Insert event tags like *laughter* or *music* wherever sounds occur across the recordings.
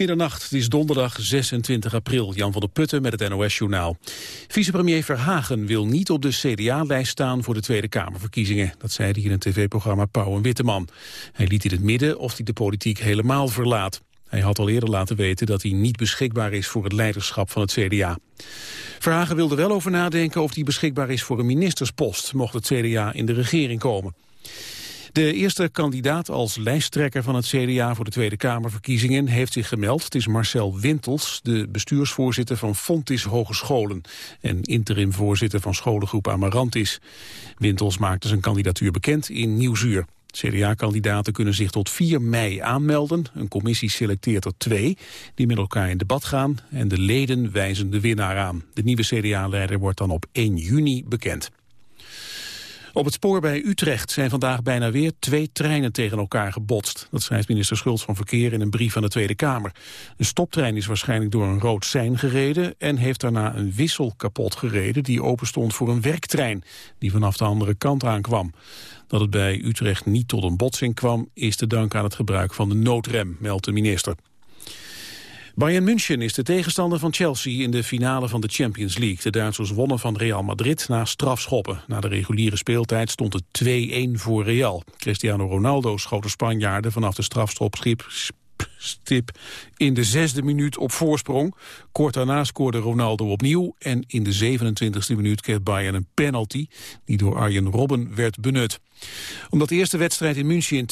Middernacht, het is donderdag 26 april. Jan van der Putten met het NOS-journaal. Vicepremier Verhagen wil niet op de CDA-lijst staan voor de Tweede Kamerverkiezingen. Dat zei hij in het tv-programma Pauw en Witteman. Hij liet in het midden of hij de politiek helemaal verlaat. Hij had al eerder laten weten dat hij niet beschikbaar is voor het leiderschap van het CDA. Verhagen wilde wel over nadenken of hij beschikbaar is voor een ministerspost, mocht het CDA in de regering komen. De eerste kandidaat als lijsttrekker van het CDA voor de Tweede Kamerverkiezingen heeft zich gemeld. Het is Marcel Wintels, de bestuursvoorzitter van Fontis Hogescholen en interimvoorzitter van scholengroep Amarantis. Wintels maakte zijn kandidatuur bekend in Nieuwzuur. CDA-kandidaten kunnen zich tot 4 mei aanmelden. Een commissie selecteert er twee die met elkaar in debat gaan en de leden wijzen de winnaar aan. De nieuwe CDA-leider wordt dan op 1 juni bekend. Op het spoor bij Utrecht zijn vandaag bijna weer twee treinen tegen elkaar gebotst. Dat schrijft minister Schultz van Verkeer in een brief aan de Tweede Kamer. Een stoptrein is waarschijnlijk door een rood sein gereden... en heeft daarna een wissel kapot gereden die open stond voor een werktrein... die vanaf de andere kant aankwam. Dat het bij Utrecht niet tot een botsing kwam... is te danken aan het gebruik van de noodrem, meldt de minister. Bayern München is de tegenstander van Chelsea in de finale van de Champions League. De Duitsers wonnen van Real Madrid na strafschoppen. Na de reguliere speeltijd stond het 2-1 voor Real. Cristiano Ronaldo schoot de Spanjaarden vanaf de strafschopschip in de zesde minuut op voorsprong. Kort daarna scoorde Ronaldo opnieuw en in de 27e minuut kreeg Bayern een penalty die door Arjen Robben werd benut. Omdat de eerste wedstrijd in München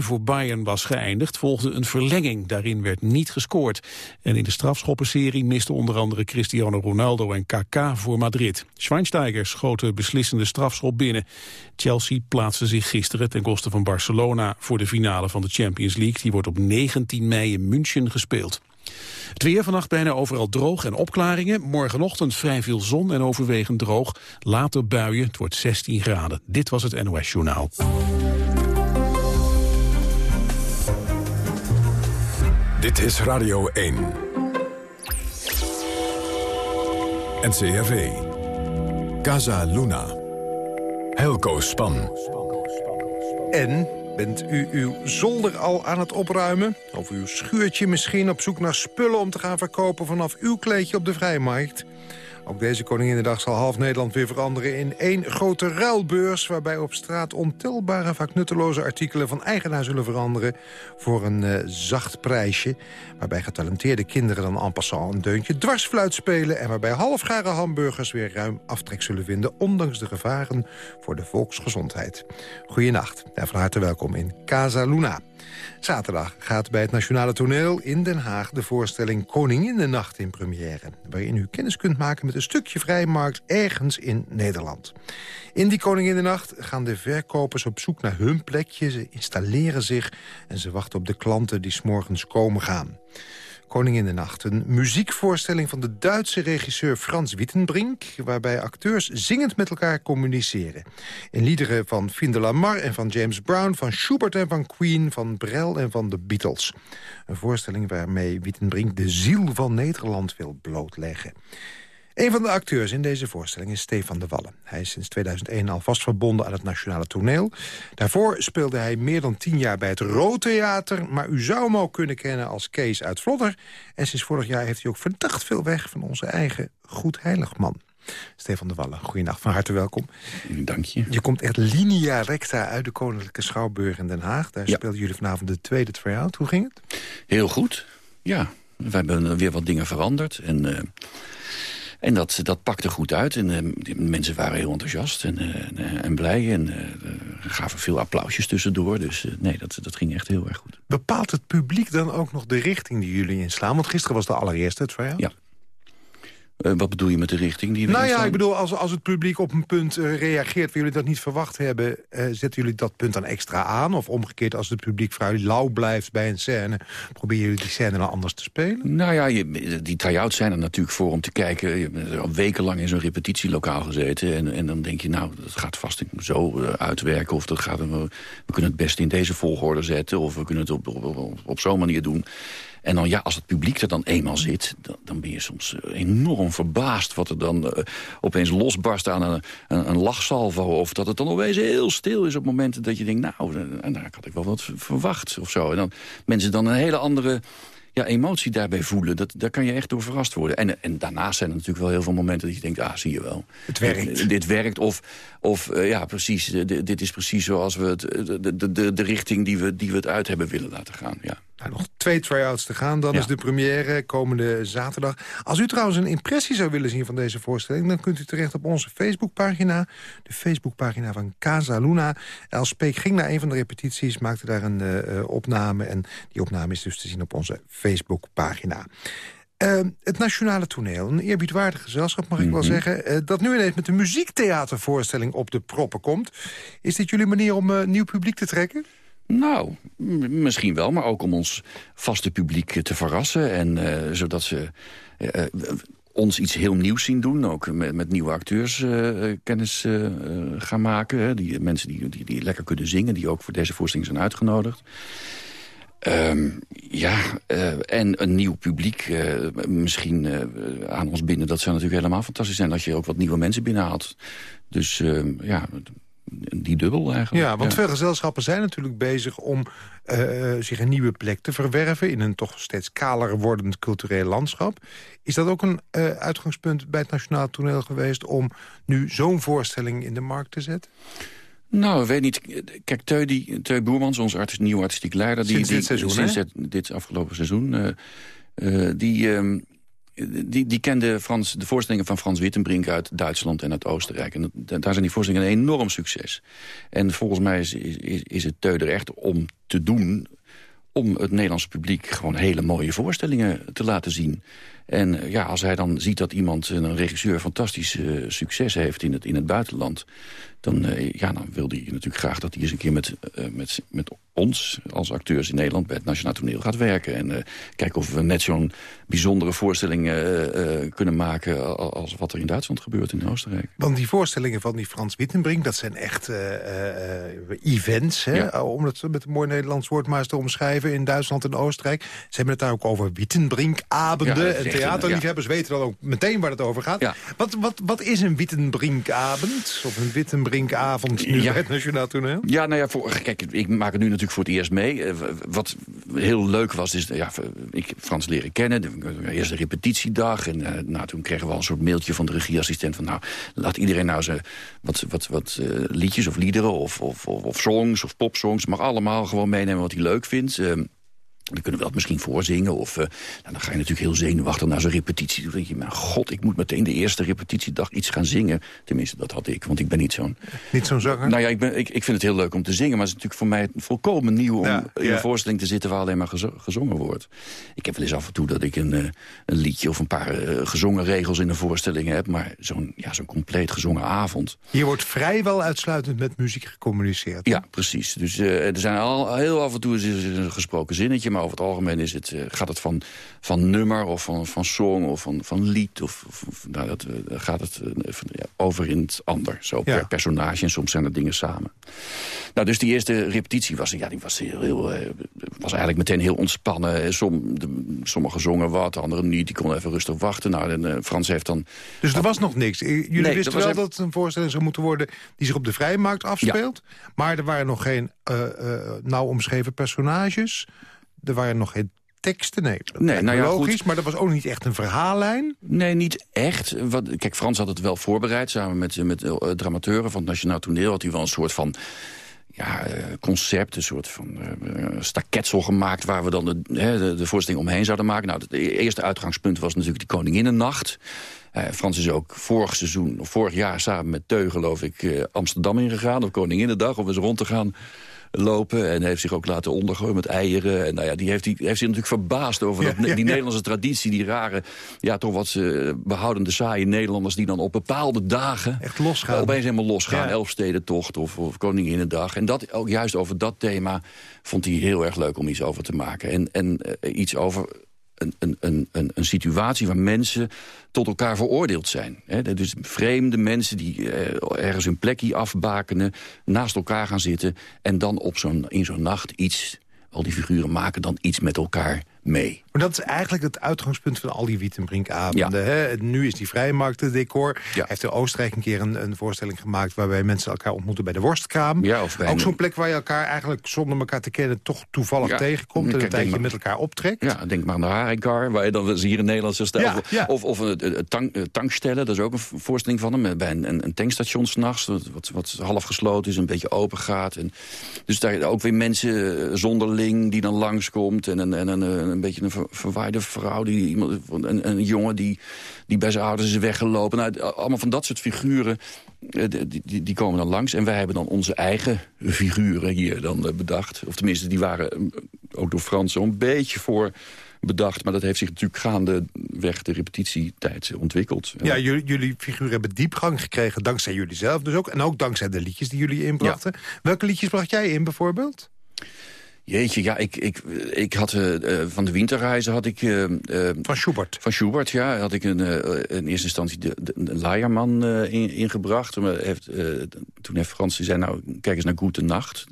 2-1 voor Bayern was geëindigd, volgde een verlenging. Daarin werd niet gescoord. En in de strafschoppenserie miste onder andere Cristiano Ronaldo en KK voor Madrid. Schweinsteiger schoot de beslissende strafschop binnen. Chelsea plaatste zich gisteren ten koste van Barcelona voor de finale van de Champions League. Die wordt op 19 mei in München gespeeld. Het weer vannacht bijna overal droog en opklaringen. Morgenochtend vrij veel zon en overwegend droog. Later buien, het wordt 16 graden. Dit was het NOS Journaal. Dit is Radio 1. NCRV. Casa Luna. Helco Span. En Bent u uw zolder al aan het opruimen? Of uw schuurtje misschien op zoek naar spullen om te gaan verkopen... vanaf uw kleedje op de vrijmarkt? Ook deze Koninginnedag zal half Nederland weer veranderen in één grote ruilbeurs... waarbij op straat ontelbare, vaak nutteloze artikelen van eigenaar zullen veranderen... voor een uh, zacht prijsje. Waarbij getalenteerde kinderen dan en passant een deuntje dwarsfluit spelen... en waarbij halfgare hamburgers weer ruim aftrek zullen vinden... ondanks de gevaren voor de volksgezondheid. Goedenacht en van harte welkom in Casa Luna. Zaterdag gaat bij het Nationale Toneel in Den Haag... de voorstelling Nacht in première... waarin u kennis kunt maken met een stukje vrijmarkt ergens in Nederland. In die Nacht gaan de verkopers op zoek naar hun plekje. Ze installeren zich en ze wachten op de klanten die s'morgens komen gaan. Koning in de Nacht. Een muziekvoorstelling van de Duitse regisseur Frans Wittenbrink... waarbij acteurs zingend met elkaar communiceren. In liederen van Finn de Lamar en van James Brown... van Schubert en van Queen, van Brel en van de Beatles. Een voorstelling waarmee Wittenbrink de ziel van Nederland wil blootleggen. Een van de acteurs in deze voorstelling is Stefan de Wallen. Hij is sinds 2001 al vast verbonden aan het Nationale Toneel. Daarvoor speelde hij meer dan tien jaar bij het Roodtheater... maar u zou hem ook kunnen kennen als Kees uit Vlodder. En sinds vorig jaar heeft hij ook verdacht veel weg... van onze eigen Goed Heiligman. Stefan de Wallen, goeienacht, van harte welkom. Dank je. Je komt echt linea recta uit de Koninklijke Schouwburg in Den Haag. Daar ja. speelden jullie vanavond de tweede try-out. Hoe ging het? Heel goed, ja. We hebben weer wat dingen veranderd. En... Uh, en dat, dat pakte goed uit. En uh, mensen waren heel enthousiast en, uh, en blij. En uh, gaven veel applausjes tussendoor. Dus nee, dat, dat ging echt heel erg goed. Bepaalt het publiek dan ook nog de richting die jullie inslaan? Want gisteren was de allereerste trial. Ja. Uh, wat bedoel je met de richting die we Nou ja, ik bedoel, als, als het publiek op een punt uh, reageert... waar jullie dat niet verwacht hebben, uh, zetten jullie dat punt dan extra aan? Of omgekeerd, als het publiek vrij lauw blijft bij een scène... proberen jullie die scène dan anders te spelen? Nou ja, je, die try-outs zijn er natuurlijk voor om te kijken. Je hebt al wekenlang in zo'n repetitielokaal gezeten... En, en dan denk je, nou, dat gaat vast zo uitwerken... of dat gaat, we, we kunnen het best in deze volgorde zetten... of we kunnen het op, op, op, op zo'n manier doen... En dan ja, als het publiek er dan eenmaal zit... dan, dan ben je soms eh, enorm verbaasd wat er dan uh, opeens losbarst aan een, een, een, lachsalvo... of dat het dan opeens heel stil is op momenten dat je denkt... nou, uh, nou had ik wel wat verwacht of zo. En dan mensen dan een hele andere ja, emotie daarbij voelen. Dat, daar kan je echt door verrast worden. En, en daarnaast zijn er natuurlijk wel heel veel momenten dat je denkt... ah, zie je wel. Het werkt. Dit werkt. Of, of ja, precies, dit is precies zoals we het, de, de, de, de richting die we, die we het uit hebben willen laten gaan. Ja. Nog twee try-outs te gaan. Dan is de première komende zaterdag. Als u trouwens een impressie zou willen zien van deze voorstelling... dan kunt u terecht op onze Facebookpagina. De Facebookpagina van Casa Luna. Els Peek ging naar een van de repetities, maakte daar een uh, opname. En die opname is dus te zien op onze Facebookpagina. Uh, het Nationale Toneel, een eerbiedwaardig gezelschap mag ik wel mhm. zeggen... Uh, dat nu ineens met een muziektheatervoorstelling op de proppen komt. Is dit jullie manier om nieuw publiek te trekken? Nou, misschien wel, maar ook om ons vaste publiek te verrassen. En uh, zodat ze uh, ons iets heel nieuws zien doen. Ook met, met nieuwe acteurs kennis gaan maken. Hè. Die mensen die, die, lekker kunnen zingen, die ook voor deze voorstelling zijn uitgenodigd. Um, ja, en een nieuw publiek misschien aan ons binnen. Dat zou natuurlijk helemaal fantastisch zijn... als je ook wat nieuwe mensen binnenhaalt. Dus ehm, ja, die dubbel eigenlijk. Ja, want veel gezelschappen zijn natuurlijk bezig om uh, zich een nieuwe plek te verwerven... in een toch steeds kaler wordend cultureel landschap. Is dat ook een uh, uitgangspunt bij het Nationaal Toneel geweest... om nu zo'n voorstelling in de markt te zetten? Nou, ik weet niet. Kijk, Teu, die, Teu Boermans, onze artiest, nieuwe artistiek leider... Die, sinds dit seizoen, Sinds dit afgelopen seizoen... Uh, die... Die, die kende Frans, de voorstellingen van Frans Wittenbrink uit Duitsland en uit Oostenrijk. En daar zijn die voorstellingen een enorm succes. En volgens mij is, is, is het Teuder echt om te doen om het Nederlandse publiek gewoon hele mooie voorstellingen te laten zien. En eh, ja, als hij dan ziet dat iemand, een regisseur, fantastisch uh, succes heeft in het, in het buitenland... Dan, uh, ja, dan wil hij natuurlijk graag dat hij eens een keer met, met, met ons als acteurs in Nederland... bij het Nationaal Toneel gaat werken. En kijken of we net zo'n bijzondere voorstelling kunnen maken... als wat er in Duitsland gebeurt in Oostenrijk. Want die voorstellingen van die Frans Wittenbrink... dat zijn echt events, hè? om het met een mooi Nederlands woord maar eens te omschrijven... in Duitsland en Oostenrijk. Ze hebben het daar ook over Wittenbrink-avonden... Ja, Theaterliefhebbers weten dan ook meteen waar het over gaat. Wat, wat, wat is een Wittenbrinkavond? Of een Wittenbrinkavond nu bij het Nationaal Toneel? Ja, nou ja, voor, kijk, ik maak het nu natuurlijk voor het eerst mee. Eh, wat heel leuk was, is ja, ik Frans leren kennen. De, eerst de repetitiedag. En uh, toen kregen we al een soort mailtje van de regieassistent... van nou, laat iedereen nou ze wat, wat, wat uh, liedjes of liederen of, of, of, songs of popsongs... mag allemaal gewoon meenemen wat hij leuk vindt... Uh, dan kunnen we dat misschien voorzingen. Of uh, nou, dan ga je natuurlijk heel zenuwachtig naar zo'n repetitie. Dan denk je, mijn god, ik moet meteen de eerste repetitiedag iets gaan zingen. Tenminste, dat had ik, want ik ben niet zo'n... Niet zo'n zanger? Nou ja, ik, ben, ik, ik vind het heel leuk om te zingen. Maar het is natuurlijk voor mij volkomen nieuw om in een voorstelling te zitten... waar alleen maar gezongen wordt. Ik heb wel eens af en toe dat ik een, uh, een liedje of een paar uh, gezongen regels in een voorstelling heb. Maar zo'n ja, zo'n compleet gezongen avond. Hier wordt vrijwel uitsluitend met muziek gecommuniceerd. Ja, precies. Dus er zijn al heel af en toe een gesproken zinnetje maar over het algemeen is het, uh, gaat het van, van nummer of van, van song of van, van lied. Of, of nou, dat, uh, gaat het uh, ja, over in het ander. Zo per personage en soms zijn er dingen samen. Nou, dus die eerste repetitie was, ja, die was, heel, heel was eigenlijk meteen heel ontspannen. Som, de, sommigen zongen wat, anderen niet. Die konden even rustig wachten. Nou, en, Frans heeft dan... Dus er was nog niks? Jullie nee, wisten wel dat het een voorstelling zou moeten worden... die zich op de vrije markt afspeelt. Maar er waren nog geen nauw omschreven personages... Er waren nog geen teksten, nee. nee nou ja, logisch, maar dat was ook niet echt een verhaallijn. Nee, niet echt. Wat, kijk, Frans had het wel voorbereid. Samen met, met uh, dramateuren van het Nationaal Toneel... had hij wel een soort van ja, uh, concept, een soort van uh, staketsel gemaakt... waar we dan de, de, de voorstelling omheen zouden maken. Nou, het eerste uitgangspunt was natuurlijk de Koninginnennacht. Uh, Frans is ook vorig seizoen, of vorig jaar samen met Teu, geloof ik... Amsterdam ingegaan, op Koninginnedag, om eens rond te gaan lopen. En heeft zich ook laten ondergooien met eieren. En nou ja, die heeft, die heeft zich natuurlijk verbaasd over dat, die Nederlandse traditie. Die rare, ja, toch wat uh, behoudende saaie Nederlanders... die dan op bepaalde dagen... Echt losgaan. Opeens helemaal losgaan. Elfstedentocht of, of Koninginnedag. En dat, ook juist over dat thema vond hij heel erg leuk om iets over te maken. En, en uh, iets over een, een, een, een situatie waar mensen tot elkaar veroordeeld zijn. dus vreemde mensen die eh, ergens hun plekje afbakenen... naast elkaar gaan zitten en dan op zo'n in zo'n nacht iets... al die figuren maken dan iets met elkaar mee. Maar dat is eigenlijk het uitgangspunt van al die Wietenbrink-avonden. Ja. Nu is die vrijmarktendecor. Ja. heeft in Oostenrijk een keer een, een, voorstelling gemaakt... waarbij mensen elkaar ontmoeten bij de worstkraam. Ja, of bij Ook zo'n plek waar je elkaar eigenlijk zonder elkaar te kennen... toch toevallig tegenkomt en een tijdje met elkaar optrekt. Ja, denk maar aan de Haringkar, waar je dan hier in Nederlandse stijl... Of, of een tank, tankstellen, dat is ook een voorstelling van hem... bij een, een tankstation s'nachts, wat, wat half gesloten is, een beetje open gaat. En, dus daar ook weer mensen eh, zonderling die dan langskomt... en, en, en een, een beetje een verwaarde vrouw, die, iemand, een, een jongen die, die bij zijn ouders is weggelopen. Nou, allemaal van dat soort figuren, eh, die, die, die, komen dan langs. En wij hebben dan onze eigen figuren hier dan eh, bedacht. Of tenminste, die waren ook door Fransen een beetje voor bedacht. Maar dat heeft zich natuurlijk gaandeweg de repetitietijd ontwikkeld. Ja, jullie, jullie figuren hebben diepgang gekregen dankzij jullie zelf dus ook. En ook dankzij de liedjes die jullie inbrachten. Welke liedjes bracht jij in bijvoorbeeld? Jeetje, ja, ik, ik, ik had uh, van de winterreizen had ik... Uh, van Schubert? Van Schubert, ja. Had ik een, in eerste instantie de, de, de Leierman in, ingebracht. Maar heeft, toen heeft Frans zei, nou, kijk eens naar Goede Nacht.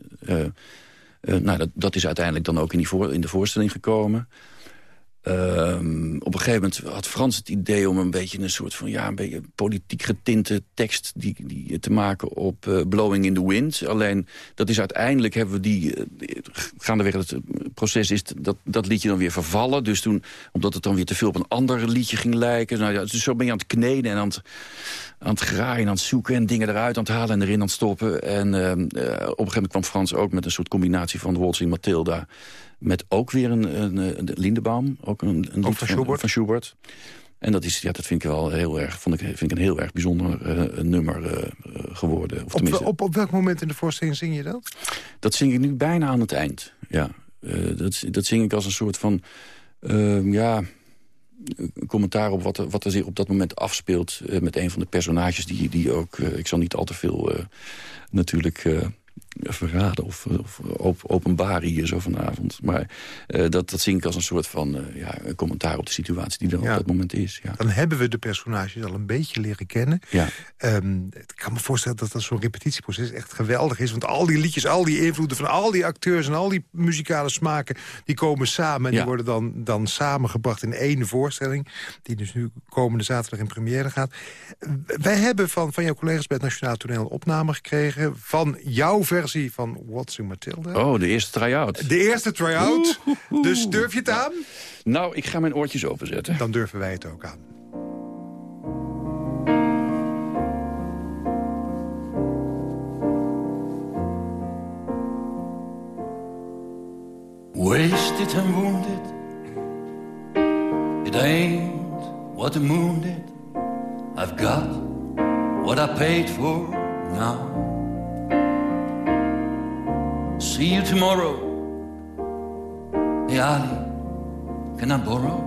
nou, dat, dat is uiteindelijk dan ook in, die voor, in de voorstelling gekomen. Um, op een gegeven moment had Frans het idee om een beetje een soort van... ja, een beetje politiek getinte tekst die, die te maken op uh, Blowing in the Wind. Alleen, dat is uiteindelijk hebben we die... Uh, gaandeweg het proces is dat, dat liedje dan weer vervallen. Dus toen, omdat het dan weer te veel op een ander liedje ging lijken... Nou ja, dus zo ben je aan het kneden en aan het, aan het graaien, aan het zoeken... en dingen eruit aan het halen en erin aan het stoppen. En uh, op een gegeven moment kwam Frans ook met een soort combinatie van Waltz in Matilda... Met ook weer een, een, een Lindebaum, ook een, een van, Schubert. van Schubert. En dat, is, ja, dat vind ik wel heel erg, vond ik, vind ik een heel erg bijzonder uh, nummer uh, geworden. Of op, op, op welk moment in de voorstelling zing je dat? Dat zing ik nu bijna aan het eind, ja. Uh, dat, dat zing ik als een soort van, ehm, ja, commentaar op wat er, wat er zich op dat moment afspeelt... met een van de personages die, die ook... ik zal niet al te veel natuurlijk verraden of, of openbaren hier zo vanavond. Maar uh, dat, dat zie ik als een soort van uh, ja, een commentaar op de situatie die er op dat moment is. Ja. Dan hebben we de personages al een beetje leren kennen. Ja. Um, ik kan me voorstellen dat dat zo'n repetitieproces echt geweldig is. Want al die liedjes, al die invloeden van al die acteurs... en al die muzikale smaken, die komen samen. En die worden dan, dan samengebracht in één voorstelling. Die dus nu komende zaterdag in première gaat. Wij hebben van, van jouw collega's bij het Nationaal Toneel een opname gekregen... van jouw versie versie van What's in Matilda. Oh, de eerste try-out. De eerste try-out. Dus durf je het aan? Nou, ik ga mijn oortjes openzetten. Dan durven wij het ook aan. Wasted and wounded It ain't what the moon did I've got what I paid for now See you tomorrow. Hey, Ali, can I borrow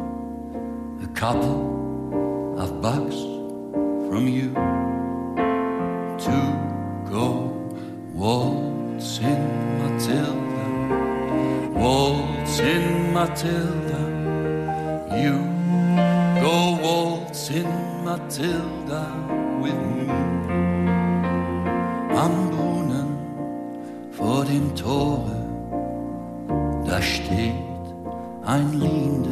a couple of bucks from you to go waltzing Matilda, waltzing Matilda, you go waltzing Matilda with me. Dem Tore, da steht ein Lindenbaum.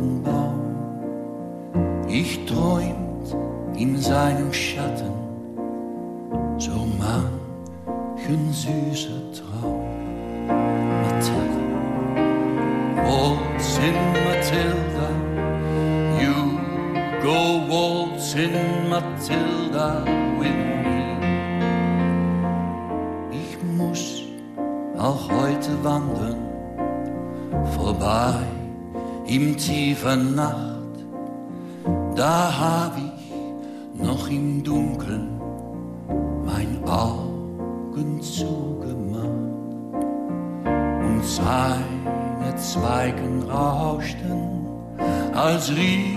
Im tiefen Nacht. Da hab ich noch im Dunkeln mein Augen zugemacht und seine Zweigen rauschten, als riefen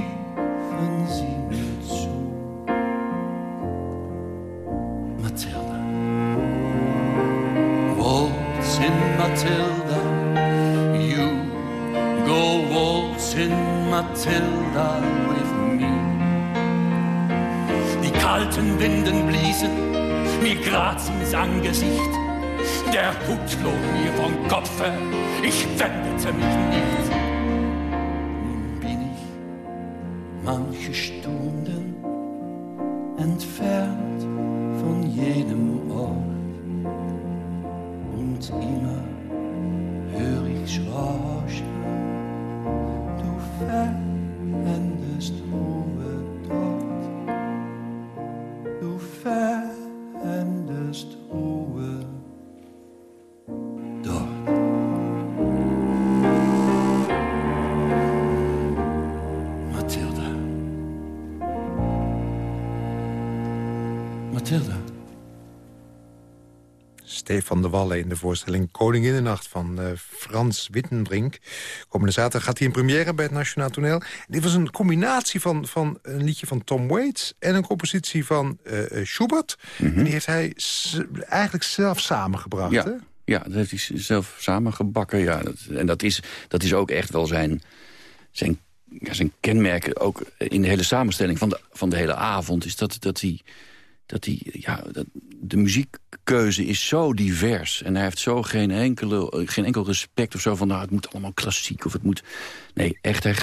Angesicht. Der Hut flog mir vom Kopfe, ich wendete mich nicht. Nun bin ich manche Stunde Stefan de Wallen in de voorstelling Koninginnennacht van eh, Frans Wittenbrink. Komende zaterdag gaat hij in première bij het Nationaal Toneel. Dit was een combinatie van, van een liedje van Tom Waits... en een compositie van eh, eh, Schubert. En die heeft hij eigenlijk zelf samengebracht, Ja. hè? Ja, dat heeft hij zelf samengebakken. Ja, dat, en dat is, dat is ook echt wel zijn, zijn, ja, zijn kenmerk. Ook in de hele samenstelling van de, van de hele avond. Is dat, dat hij... Dat hij ja, dat, de muziekkeuze is zo divers. En hij heeft zo geen, enkele, geen enkel respect of zo van... nou, het moet allemaal klassiek of het moet... Nee, echt, hij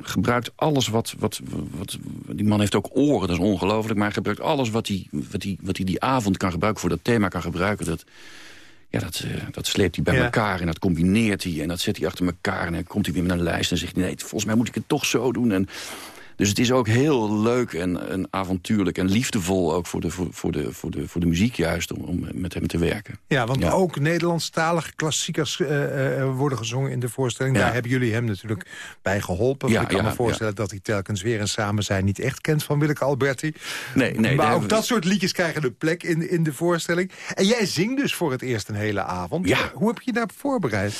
gebruikt alles wat, wat, wat... Die man heeft ook oren, dat is ongelooflijk... maar hij gebruikt alles wat hij, wat, hij, wat hij die avond kan gebruiken... voor dat thema kan gebruiken. Dat, ja, dat, eh, dat sleept hij bij Ja. elkaar en dat combineert hij... en dat zet hij achter elkaar en dan komt hij weer met een lijst... en zegt hij, nee, volgens mij moet ik het toch zo doen. En, dus het is ook heel leuk en, en avontuurlijk en liefdevol... ook voor de, voor, voor de, voor de, voor de muziek juist, om, om met hem te werken. Ja, want Ja. ook Nederlandstalige klassiekers eh, eh, worden gezongen in de voorstelling. Ja. Daar hebben jullie hem natuurlijk bij geholpen. Ja, ik kan me voorstellen dat hij telkens weer en samen zijn niet echt kent van Willeke Alberti. Nee, nee, maar ook we- dat soort liedjes krijgen een plek in, in de voorstelling. En jij zingt dus voor het eerst een hele avond. Ja. Hoe heb je je daarop voorbereid?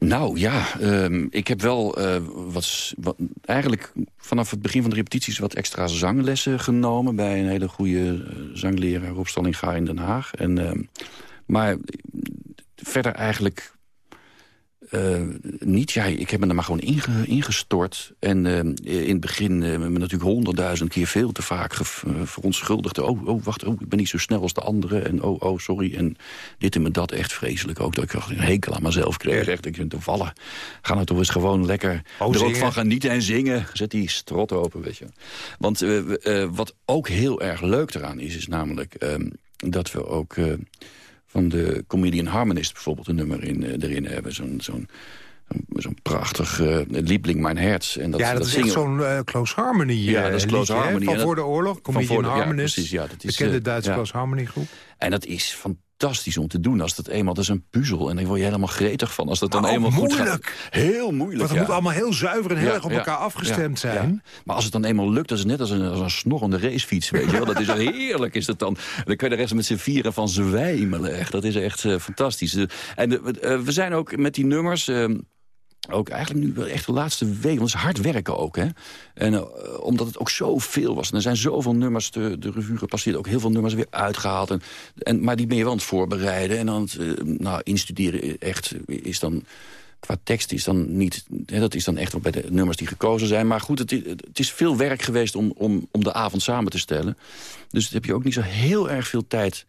Nou ja, ehm, ik heb wel eh, wat, eigenlijk vanaf het begin van de repetities... wat extra zanglessen genomen bij een hele goede eh, zangleraar... Rob Stallinga in Den Haag. En, ehm, maar verder eigenlijk eh, niet. Ja, ik heb me er maar gewoon inge, ingestort. En eh, in het begin eh, me natuurlijk honderdduizend keer veel te vaak verontschuldigd. Oh, oh, wacht, oh, ik ben niet zo snel als de anderen. En oh, oh, sorry. En dit en me dat echt vreselijk ook. Dat ik een hekel aan mezelf kreeg. Echt, ik vind te vallen. Ga nou toch eens gewoon lekker Oh, er ook van genieten en zingen. Zet die strot open, weet je. Want wat ook heel erg leuk eraan is, is namelijk... ehm, dat we ook van de Comedian Harmonist bijvoorbeeld een nummer in, eh, erin hebben. Zo'n zo'n zo'n prachtig eh Liebling Mijn Herz. En dat, ja, dat, is echt zo'n eh, Close Harmony Ja, dat is Close liedje, Harmony. Van dat- voor de oorlog, Comedian de- ja, Harmonist. precies, ja, dat is, bekende Duitse ja. Close Harmony groep. En dat is fantastisch om te doen als dat eenmaal... Dat is een puzzel en dan word je helemaal gretig van. Als dat dan Maar eenmaal goed moeilijk. gaat. Heel moeilijk, Want het ja. moet allemaal heel zuiver en heel Ja, erg op ja, elkaar afgestemd zijn. Maar als het dan eenmaal lukt, dat is net als een, als een snorrende racefiets. Weet je wel? Dat is heerlijk, is dat dan. Dan kan je de rest met z'n vieren van zwijmelen. Echt. Dat is echt eh, fantastisch. En eh, we- we zijn ook met die nummers... ook eigenlijk nu wel echt de laatste weken, want het is hard werken ook. Hè? En eh, omdat het ook zoveel was. En er zijn zoveel nummers de, de revue gepasseerd. Ook heel veel nummers weer uitgehaald. En, en, maar die ben je wel aan het voorbereiden. En het eh, nou, instuderen echt is dan qua tekst is dan niet... Hè, dat is dan echt wel bij de nummers die gekozen zijn. Maar goed, het het is veel werk geweest om, om, om de avond samen te stellen. Dus dan heb je ook niet zo heel erg veel tijd...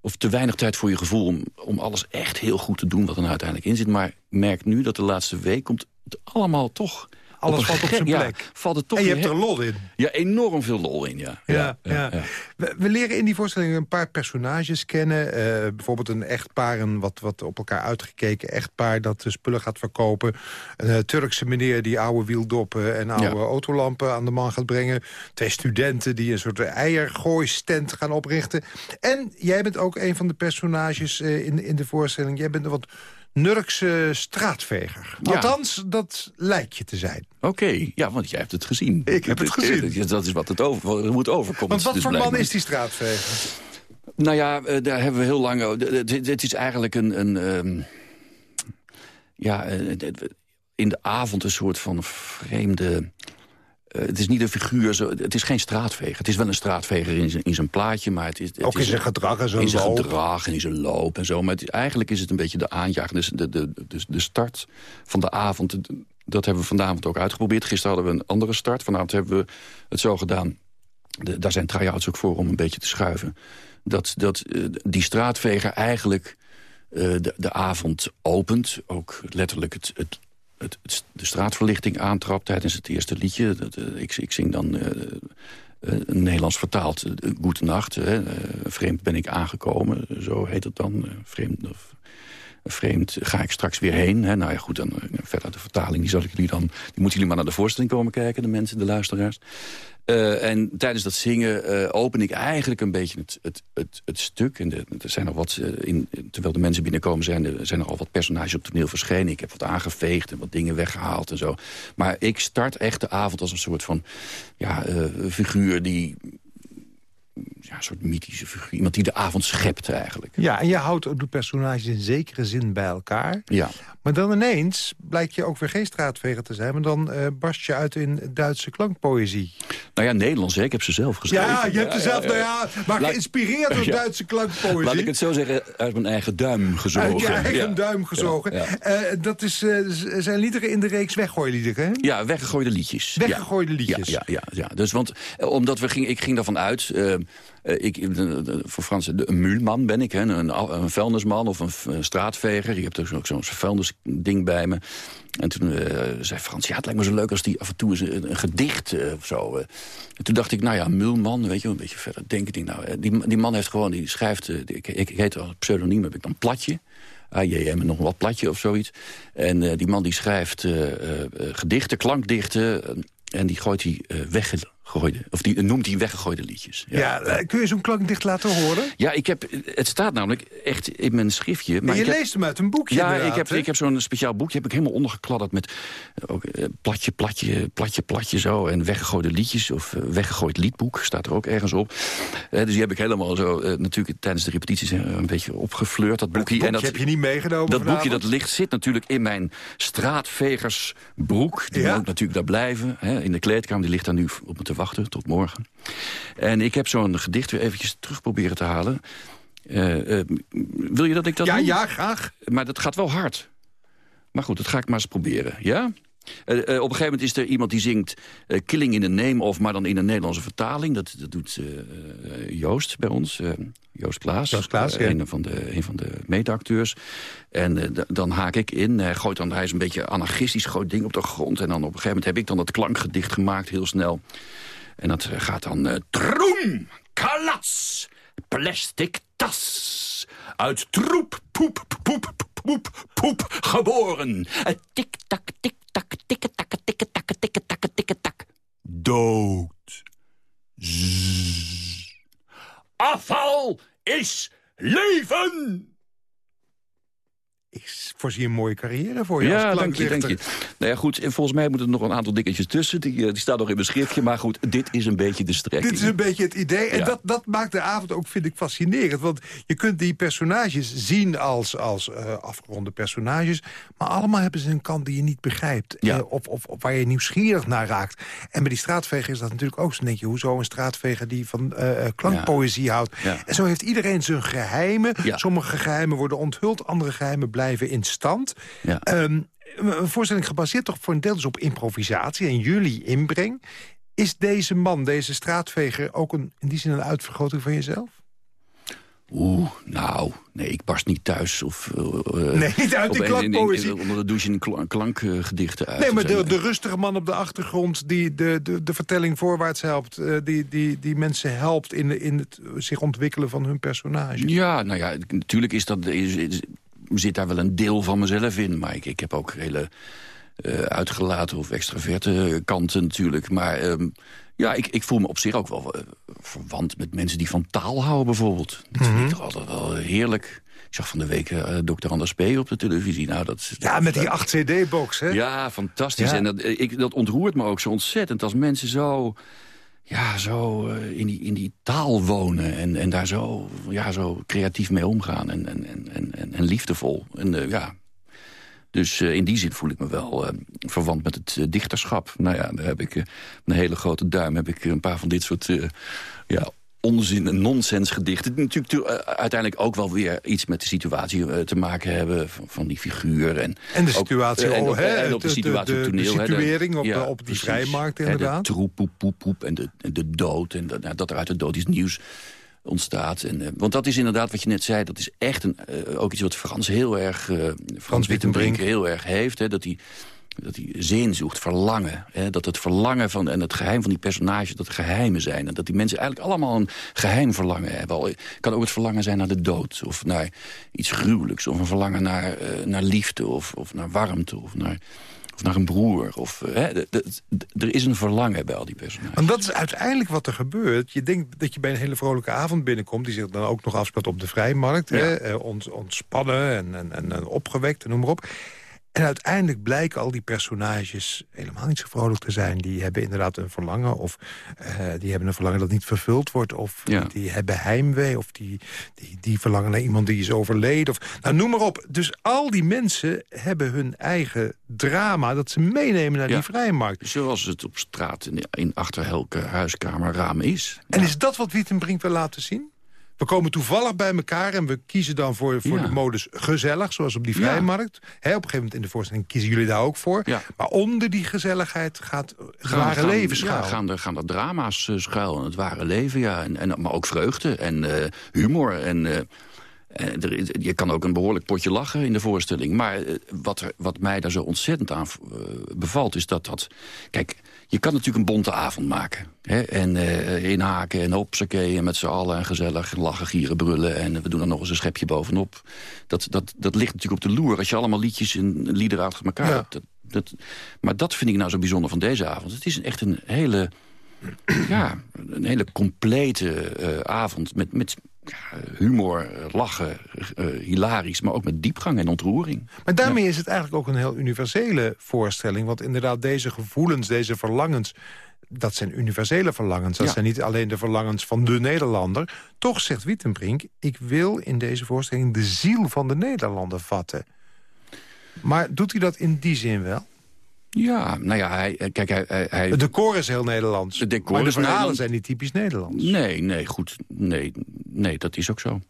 of te weinig tijd voor je gevoel om, om alles echt heel goed te doen... wat er nou uiteindelijk in zit. Maar ik merk nu dat de laatste week komt het allemaal toch... Alles valt op zijn ja, plek. valt het toch En je hebt er lol in. Ja, enorm veel lol in, ja. Ja, ja. We, we leren in die voorstelling een paar personages kennen. Eh, bijvoorbeeld een echtpaar, een wat, wat op elkaar uitgekeken echtpaar... dat de spullen gaat verkopen. Een eh, Turkse meneer die oude wieldoppen en oude Ja. autolampen aan de man gaat brengen. Twee studenten die een soort eiergooistand gaan oprichten. En jij bent ook een van de personages eh, in, in de voorstelling. Jij bent een wat Nurkse straatveger. Ja. Althans, dat lijkt je te zijn. Oké, ja, want jij hebt het gezien. Ik heb het gezien. Ja, Dat is wat het over, wat er moet overkomen. Want wat dus voor man is die straatveger? Nou ja, eh, daar hebben we heel lang... o- d- d- Dit is eigenlijk een... een ehm, ja, eh, in de avond een soort van vreemde... eh, het is niet een figuur, zo, het is geen straatveger. Het is wel een straatveger in zijn, in zijn plaatje, maar het is... Het Ook in is zijn gedrag en zijn In zijn loop. gedrag en in zijn loop en zo. Maar het- eigenlijk is het een beetje de aanjager. Dus de, de, de, de start van de avond, dat hebben we vanavond ook uitgeprobeerd. Gisteren hadden we een andere start. Vanavond hebben we het zo gedaan. De, daar zijn try-outs ook voor om een beetje te schuiven. Dat, dat eh, die straatveger eigenlijk eh, de, de avond opent. Ook letterlijk het, het, het, de straatverlichting aantrap tijdens het eerste liedje. Dat, ik, ik zing dan... Uh, Nederlands vertaald, uh, Goedenacht. Vreemd ben ik aangekomen, zo heet het dan. vreemd, of, vreemd ga ik straks weer heen. Hè? Nou ja, goed, dan verder de vertaling, die, zal ik jullie dan, die moeten jullie maar naar de voorstelling komen kijken, de mensen, de luisteraars. Uh, en tijdens dat zingen uh, open ik eigenlijk een beetje het, het, het, stuk. En er zijn nog wat, in, terwijl de mensen binnenkomen, zijn er zijn er al wat personages op toneel verschenen. Ik heb wat aangeveegd en wat dingen weggehaald en zo. Maar ik start echt de avond als een soort van ja, figuur die ja, een soort mythische figuur. Iemand die de avond schept eigenlijk. Ja, en je houdt ook de personages in zekere zin bij elkaar. Ja. Maar dan ineens blijkt je ook weer geen straatveger te zijn... maar dan uh, barst je uit in Duitse klankpoëzie. Nou ja, Nederlands, hè? ik heb ze zelf geschreven. Ja, je hebt ze zelf, nou ja, maar geïnspireerd door *laughs* Duitse klankpoëzie. Laat ik het zo zeggen, uit mijn eigen duim gezogen. Uit je eigen duim gezogen. Uh, dat is, uh, zijn liederen in de reeks weggooiliederen, hè? Ja, weggegooide liedjes. Weggegooide liedjes. Ja, ja, ja, Dus, want omdat we ging, ik ging daarvan uit... ik, voor Frans, een muulman ben ik, hè, een, een vuilnisman of een straatveger. Je hebt dus ook zo'n vuilnisding bij me. En toen uh, zei Frans, ja, het lijkt me zo leuk als die af en toe een, gedicht uh, of zo. En toen dacht ik, nou ja, Mulman, weet je, een beetje verder denken. Die, nou, die, die man heeft gewoon, die schrijft, ik, ik, heet al pseudoniem, heb ik dan Platje. AJM nog wat platje of zoiets. En die man die schrijft gedichten, klankdichten... en die gooit hij weg gegooide, of die noemt hij weggegooide liedjes. Ja, ja eh, kun je zo'n klankdicht laten horen? Ja, ik heb, het staat namelijk echt in mijn schriftje. Maar je ik leest hem uit een boekje Ja, ik heb, ik heb zo'n speciaal boekje, heb ik helemaal ondergekladderd met eh, ook, eh, platje, platje, platje, platje zo. En weggegooide liedjes, of weggegooid liedboek, staat er ook ergens op. dus die heb ik helemaal zo, natuurlijk tijdens de repetities een beetje opgefleurd, dat boekje. en dat heb je niet meegenomen Dat boekje, dat ligt, zit natuurlijk in mijn straatvegersbroek. Die moet natuurlijk daar blijven, hè, in de kleedkamer. Die ligt daar nu op me te wachten tot morgen. En ik heb zo'n gedicht weer eventjes terug proberen te halen. Uh, uh, wil je dat ik dat ja, doe? Ja, graag. Maar dat gaat wel hard. Maar goed, dat ga ik maar eens proberen, ja? Uh, op een gegeven moment is er iemand die zingt Killing in the Name of... maar dan in een Nederlandse vertaling. Dat, dat doet Joost bij ons, Joost Klaas. Joost Klaas, ja. een, van de, een van de mede-acteurs. En dan haak ik in. Hij, gooit dan, hij is een beetje anarchistisch, gooit ding op de grond. En dan op een gegeven moment heb ik dan dat klankgedicht gemaakt, heel snel. En dat gaat dan... Uh, troem, plastic tas. Uit troep, poep, poep, poep, poep, geboren. Tik-tak, tik-tak, tik-tak, tik-tak, tik-tak, tik-tak. Dood. Zzz. Afval is leven! Voorzie een mooie carrière voor je Ja, dank je, dank je. Nou ja, goed, en volgens mij moeten er nog een aantal dingetjes tussen. Die, eh, die staan nog in mijn schriftje, maar goed, dit is een beetje de strekking. Dit is een beetje het idee. En dat, dat maakt de avond ook, vind ik, fascinerend. Want je kunt die personages zien als, als uh, afgeronde personages... maar allemaal hebben ze een kant die je niet begrijpt. Ja. Uh, of, of, of, waar je nieuwsgierig naar raakt. En bij die straatveger is dat natuurlijk ook zo. denk je, hoezo een straatveger die van uh, klankpoëzie ja. houdt. Ja. En zo heeft iedereen zijn geheimen. Ja. Sommige geheimen worden onthuld, andere geheimen blijven in stand. Ja. Um, een voorstelling gebaseerd toch voor een deel dus op improvisatie en jullie inbreng. Is deze man, deze straatveger, ook een, in die zin een uitvergroting van jezelf? Oeh, nou, nee, ik barst niet thuis. Of, uh, nee, niet uit de klankpoëzie. Onder de douche in klank, klankgedichten uit. Nee, maar de, de, rustige man op de achtergrond... die de, de, de vertelling voorwaarts helpt... Uh, die, die, die mensen helpt in, in het zich ontwikkelen van hun personage. Ja, nou ja, natuurlijk is dat... Is, is, zit daar wel een deel van mezelf in. Maar ik, ik heb ook hele uh, uitgelaten of extraverte kanten natuurlijk. Maar um, ja, ik, ik voel me op zich ook wel uh, verwant met mensen die van taal houden bijvoorbeeld. Dat vind ik toch altijd wel heerlijk. Ik zag van de week uh, Dr. Anders P. op de televisie. Nou, dat, ja, met die 8 cd-box, hè? Ja, fantastisch. Ja. En dat, ik, dat ontroert me ook zo ontzettend als mensen zo ja, zo uh, in, die, in die taal wonen en, en daar zo, ja, zo creatief mee omgaan en, en, en, en, en liefdevol. En, uh, ja. Dus uh, in die zin voel ik me wel verwant met het dichterschap. Nou ja, daar heb ik een hele grote duim, heb ik een paar van dit soort ja, onzin en nonsensgedichten... die natuurlijk uiteindelijk ook wel weer iets met de situatie uh, te maken hebben... van, van die figuur. En, en de situatie, ook, oh, en, hè, en op de situatie de, op toneel. De situering hè, op, ja, op die precies, vrijmarkt inderdaad. de troep, poep, poep, poep en de, en de dood. En dat, nou, dat er uit de dood iets nieuws ontstaat. En, want dat is inderdaad wat je net zei. Dat is echt een, ook iets wat Frans heel erg... Frans, Frans Wittenbrink heel erg heeft. Dat hij dat hij zin zoekt, verlangen. Hè, dat het verlangen van, en het geheim van die personages, dat er geheimen zijn. En dat die mensen eigenlijk allemaal een geheim verlangen hebben. Het kan ook het verlangen zijn naar de dood, of naar iets gruwelijks. Of een verlangen naar, uh, naar liefde, of, of naar warmte, of naar of naar een broer. Of, hè, er is een verlangen bij al die personages. En dat is uiteindelijk wat er gebeurt. Je denkt dat je bij een hele vrolijke avond binnenkomt... die zich dan ook nog afspeelt op de vrijmarkt. Hè? Eh, ontspannen en, en, en opgewekt en noem maar op. En uiteindelijk blijken al die personages helemaal niet zo vrolijk te zijn. Die hebben inderdaad een verlangen. Of uh, die hebben een verlangen dat niet vervuld wordt. Of ja. die hebben heimwee. Of die, die, die verlangen naar iemand die is overleden. Of, nou, noem maar op. Dus al die mensen hebben hun eigen drama... dat ze meenemen naar ja. die vrijmarkt. Zoals het op straat in, in achter elke huiskamer raam is. En is dat wat Wittenbrink wil laten zien? We komen toevallig bij elkaar en we kiezen dan voor, voor de modus gezellig, zoals op die vrijmarkt. op een gegeven moment in de voorstelling kiezen jullie daar ook voor. Maar onder die gezelligheid gaat het ware gaan, leven. Ja, gaan, er, gaan er drama's uh, schuilen, het ware leven, ja. En, en, maar ook vreugde en uh, humor en... Uh, je kan ook een behoorlijk potje lachen in de voorstelling. Maar wat, er, wat mij daar zo ontzettend aan bevalt, is dat dat... Kijk, je kan natuurlijk een bonte avond maken. Hè? En uh, inhaken en hopsakee en met z'n allen en gezellig lachen, gieren, brullen. En we doen er nog eens een schepje bovenop. Dat, dat, dat ligt natuurlijk op de loer. Als je allemaal liedjes en liederen achter elkaar hebt. Dat, dat, maar dat vind ik nou zo bijzonder van deze avond. Het is echt een hele, ja, een hele complete uh, avond met, met humor, lachen, uh, hilarisch... maar ook met diepgang en ontroering. Maar daarmee is het eigenlijk ook een heel universele voorstelling. Want inderdaad, deze gevoelens, deze verlangens... dat zijn universele verlangens. Dat zijn niet alleen de verlangens van de Nederlander. Toch zegt Wittenbrink, ik wil in deze voorstelling... de ziel van de Nederlander vatten. Maar doet hij dat in die zin wel? Ja, nou ja, hij, eh, kijk, hij, hij... Het decor is heel Nederlands. Het decor maar de verhalen zijn niet typisch Nederlands. Nee, nee, goed. Nee, nee dat is ook zo.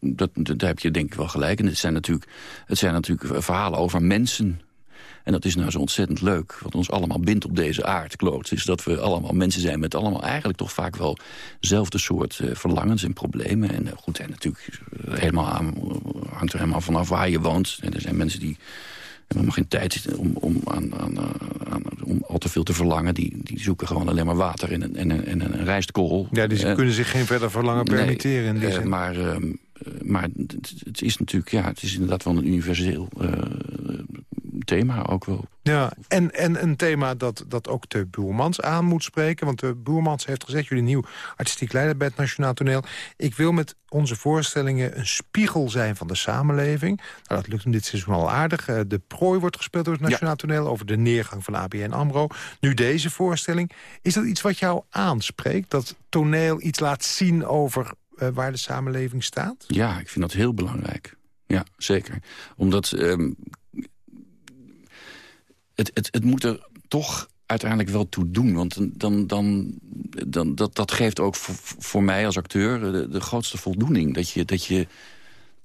Dat, daar heb je denk ik wel gelijk. En het zijn, natuurlijk, het zijn natuurlijk verhalen over mensen. En dat is nou zo ontzettend leuk. Wat ons allemaal bindt op deze aardkloot. Is dat we allemaal mensen zijn met allemaal eigenlijk toch vaak wel... dezelfde soort uh, verlangens en problemen. En uh, goed, en natuurlijk helemaal aan, hangt er helemaal vanaf waar je woont. En er zijn mensen die hebben maar geen tijd om, om, aan, aan, aan, om al te veel te verlangen. Die, die zoeken gewoon alleen maar water en een, en een, en een rijstkorrel. Ja, die uh, kunnen zich geen verder verlangen permitteren. in uh, zin. Maar, uh, maar het is natuurlijk, ja, het is inderdaad wel een universeel thema ook wel. Ja, en, en een thema dat, dat ook de Boermans aan moet spreken. Want de Boermans heeft gezegd, jullie nieuw artistiek leider bij het Nationaal Toneel... ik wil met onze voorstellingen een spiegel zijn van de samenleving. Nou, dat lukt hem dit seizoen al aardig. Eh, de prooi wordt gespeeld door het Nationaal Toneel... over de neergang van ABN AMRO. Nu deze voorstelling. Is dat iets wat jou aanspreekt? Dat toneel iets laat zien over uh, waar de samenleving staat? Ja, ik vind dat heel belangrijk. Ja, zeker. Omdat, um, het, het, het moet er toch uiteindelijk wel toe doen. Want dan, dan, dan, dat, dat geeft ook voor, mij als acteur de, grootste voldoening. Dat je, dat, je,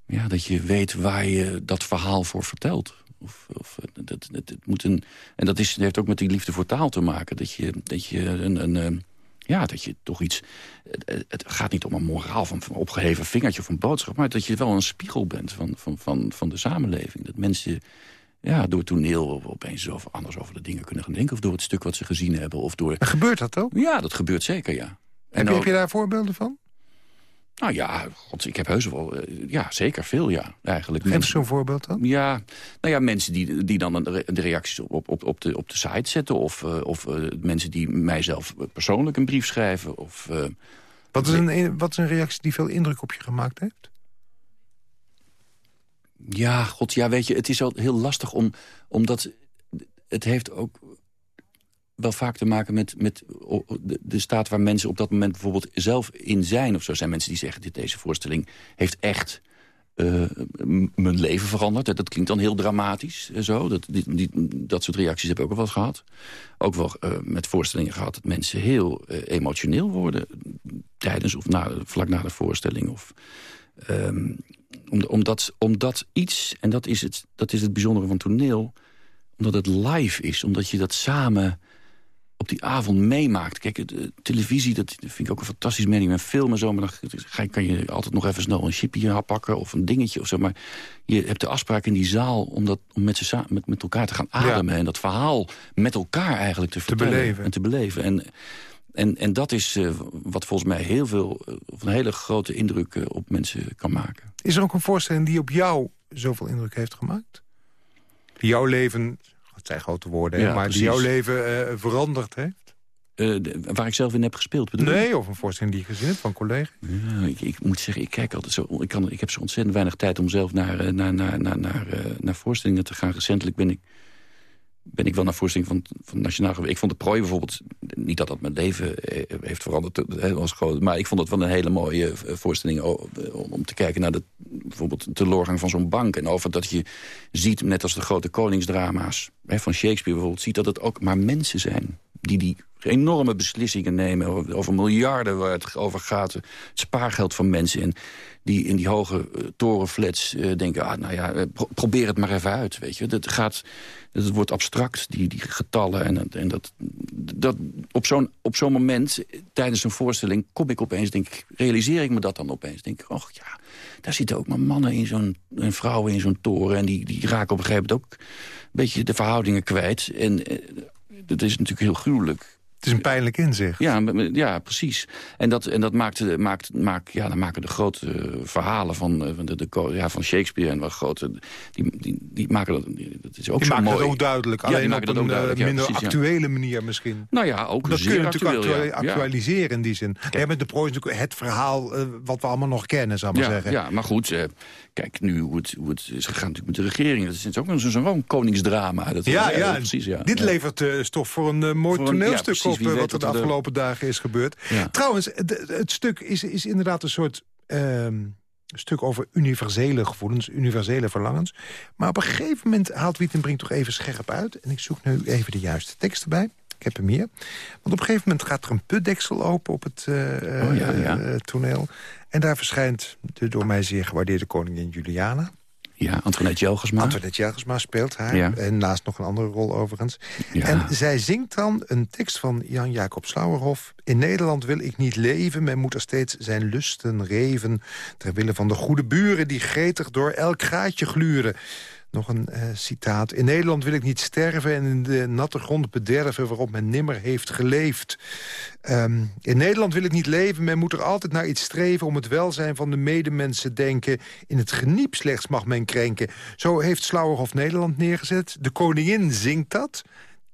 ja, dat je weet waar je dat verhaal voor vertelt. Of, of, dat moet een, en dat is, heeft ook met die liefde voor taal te maken. Dat je, dat je een... een eh, ja, dat je toch iets... Het gaat niet om een moraal van een opgeheven vingertje of een boodschap... maar dat je wel een spiegel bent van, van, van, van de samenleving. Dat mensen ja, door toneel opeens over, anders over de dingen kunnen gaan denken... of door het stuk wat ze gezien hebben. Of door... En gebeurt dat ook? Ja, dat gebeurt zeker, ja. En heb, je, daar voorbeelden van? Nou ja, god, ik heb heus wel... Uh, ja, zeker veel, ja, eigenlijk. Geef zo'n voorbeeld dan. Ja, nou ja, mensen die, die dan de reacties op, op, op, de, op de site zetten... of, uh, of uh, mensen die mijzelf persoonlijk een brief schrijven. Of, wat, is een, wat is een reactie die veel indruk op je gemaakt heeft? Ja, god, ja, weet je, het is al heel lastig om, omdat het heeft ook wel vaak te maken met, met de, staat waar mensen op dat moment bijvoorbeeld zelf in zijn. Of zo zijn mensen die zeggen, dit, deze voorstelling heeft echt uh, mijn leven veranderd. Dat klinkt dan heel dramatisch. Uh, zo. Dat, dat soort reacties heb ik ook wel gehad. Ook wel uh, met voorstellingen gehad dat mensen heel emotioneel worden... tijdens of na, vlak na de voorstelling. Of, um, omdat, omdat iets, en dat is, het, dat is het bijzondere van toneel... omdat het live is, omdat je dat samen op die avond meemaakt. Kijk, de televisie, dat vind ik ook een fantastisch medium. En film en zo, maar dan ga kan je altijd nog even snel een chipje pakken... of een dingetje of zo. Maar je hebt de afspraak in die zaal om, dat, om met, ze met, met elkaar te gaan ademen... en dat verhaal met elkaar eigenlijk te vertellen. beleven. En te beleven. En, en, en dat is eh, wat volgens mij heel veel... eh, of een hele grote indruk eh, op mensen kan maken. Is er ook een voorstelling die op jou zoveel indruk heeft gemaakt? Die jouw leven, het zijn grote woorden, hè, maar die jouw leven eh, veranderd heeft? Eh, de- waar ik zelf in heb gespeeld, bedoel? Nee, of een voorstelling die je gezien hebt van collega's? Ja, ik, ik moet zeggen, ik kijk altijd zo. Ik, kan, ik heb zo ontzettend weinig tijd om zelf naar, naar, naar, naar, naar, eh, naar voorstellingen te gaan. Recentelijk ben ik, ben ik wel naar voorstellingen van, van Nationaal geweest. Ik vond de prooi bijvoorbeeld, niet dat dat mijn leven eh, heeft veranderd, eh, als groot, maar ik vond het wel een hele mooie eh, voorstelling o- eh, om, te kijken naar de, bijvoorbeeld de teleurgang van zo'n bank. En over dat je ziet, net als de grote koningsdrama's van Shakespeare bijvoorbeeld, ziet dat het ook maar mensen zijn die die enorme beslissingen nemen over, miljarden waar het over gaat. Het spaargeld van mensen en die in die hoge eh, torenflats eh, denken... Ah, nou ja, eh, pro- probeer het maar even uit, weet je. Dat gaat, het wordt abstract, die, die getallen. En, en dat, dat, op zo'n zo'n moment, eh, tijdens een voorstelling... kom ik opeens, denk realiseer ik me dat dan opeens. Denk ik, och ja, daar zitten ook maar mannen in zo'n... en vrouwen in zo'n toren. En die, die raken op een gegeven moment ook een beetje de verhoudingen kwijt. En eh, dat is natuurlijk heel gruwelijk. Het is een pijnlijk inzicht. Ja, ja precies. En dat, en dat maakt, maakt, maakt, ja, dan maken de grote eh, verhalen van, eh, van, de, de, ja, van Shakespeare en wat grote... Die, die, die maken dat, dat is ook Die zo maken mooi. het ook duidelijk. Ja, die Alleen maken op dat een ook eh, duidelijk, ja, minder precies, actuele manier misschien. Nou ja, ook Dat kun je natuurlijk actueel, actualiseren in die zin. Ja, met de prooi is natuurlijk het verhaal wat we allemaal nog kennen, zou ik maar zeggen. ja, maar goed, kijk nu hoe het, hoe het is gegaan natuurlijk met de regering. Dat is ook een zo'n koningsdrama. Dat, Ja, ja, precies, ja. dit levert stof voor een mooi toneelstuk op... wie weet wat er de de- afgelopen dagen is gebeurd. Ja. Trouwens, het, stuk is, is inderdaad een soort... ehm, stuk over universele gevoelens, universele verlangens. Maar op een gegeven moment haalt Wittenbrink toch even scherp uit. En ik zoek nu even de juiste tekst erbij. Ik heb hem hier. Want op een gegeven moment gaat er een putdeksel open op het eh, Oh, ja, ja. eh, toneel. En daar verschijnt de door mij zeer gewaardeerde koningin Juliana. Ja, Antoinette Jelgersma. Antoinette Jelgersma speelt haar. Ja. En naast nog een andere rol overigens. Ja. En zij zingt dan een tekst van Jan-Jacob Slauerhoff. In Nederland wil ik niet leven, men moet er steeds zijn lusten reven. Ter wille van de goede buren die gretig door elk gaatje gluren. Nog een eh, citaat. In Nederland wil ik niet sterven en in de natte grond bederven... waarop men nimmer heeft geleefd. Ehm, in Nederland wil ik niet leven, men moet er altijd naar iets streven... om het welzijn van de medemensen denken. In het geniep slechts mag men krenken. Zo heeft Slauerhoff Nederland neergezet. De koningin zingt dat.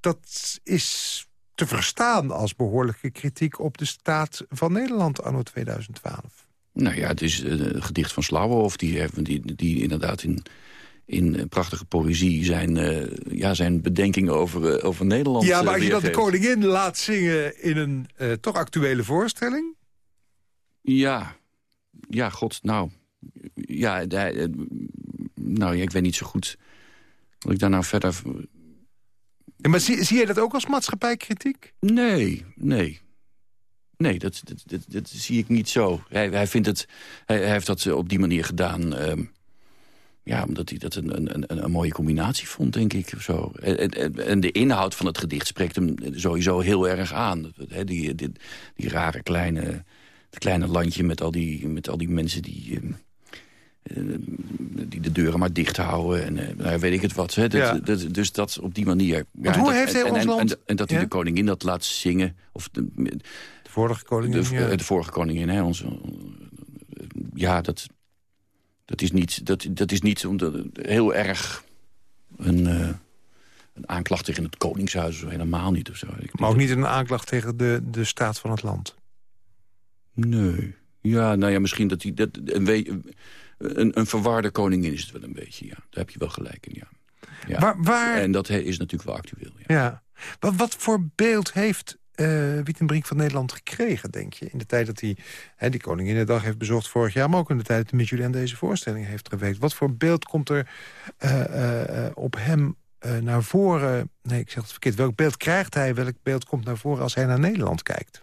Dat is te verstaan als behoorlijke kritiek... op de staat van Nederland anno 2012. Nou ja, het is eh, een gedicht van Slauwerhoff... die, heeft- die, die inderdaad in, in eh, prachtige poëzie zijn, eh, ja, zijn bedenkingen over, eh, over Nederland Ja, maar als je dat de koningin laat zingen in een toch actuele voorstelling... Ja, ja, god, nou... Ja, nou ik weet niet zo goed wat ik daar nou verder... Ja, maar zie, zie jij dat ook als maatschappijkritiek? Nee, nee. Nee, dat, dat, dat, dat zie ik niet zo. Hij, hij, vindt het, hij, hij heeft dat op die manier gedaan... ehm, ja, omdat hij dat een, een, een, een mooie combinatie vond, denk ik. Of zo. En, en, en de inhoud van het gedicht spreekt hem sowieso heel erg aan. He, die, die, die rare kleine, het kleine landje met al die, met al die mensen die... ehm, eh, die de deuren maar dicht houden en eh, nou, weet ik het wat. Hè. Dat, Ja. dat- dus dat op die manier... Ja, hoe dat- heeft hij en, ons land- En, en dat hij Ja? de koningin dat laat zingen... of de, De vorige koningin, de, de vorige koningin, hè, onze, ja, dat, dat is niet, dat, dat is niet heel erg een, eh, een aanklacht tegen het koningshuis, helemaal niet. Of zo. Ik Maar ook niet een aanklacht tegen de, de staat van het land. Nee. Ja, nou ja, misschien dat hij... Dat, een, een, een verwarde koningin is het wel een beetje, ja. Daar heb je wel gelijk in, ja. ja. Waar, waar, En dat is natuurlijk wel actueel, ja. ja. Wat, wat voor beeld heeft eh Wittenbrink van Nederland gekregen, denk je? In de tijd dat hij hè, die Koninginnedag heeft bezocht vorig jaar... maar ook in de tijd dat hij met jullie aan deze voorstelling heeft gewerkt. Wat voor beeld komt er eh, eh, op hem naar voren? Nee, ik zeg het verkeerd. Welk beeld krijgt hij? Welk beeld komt naar voren als hij naar Nederland kijkt?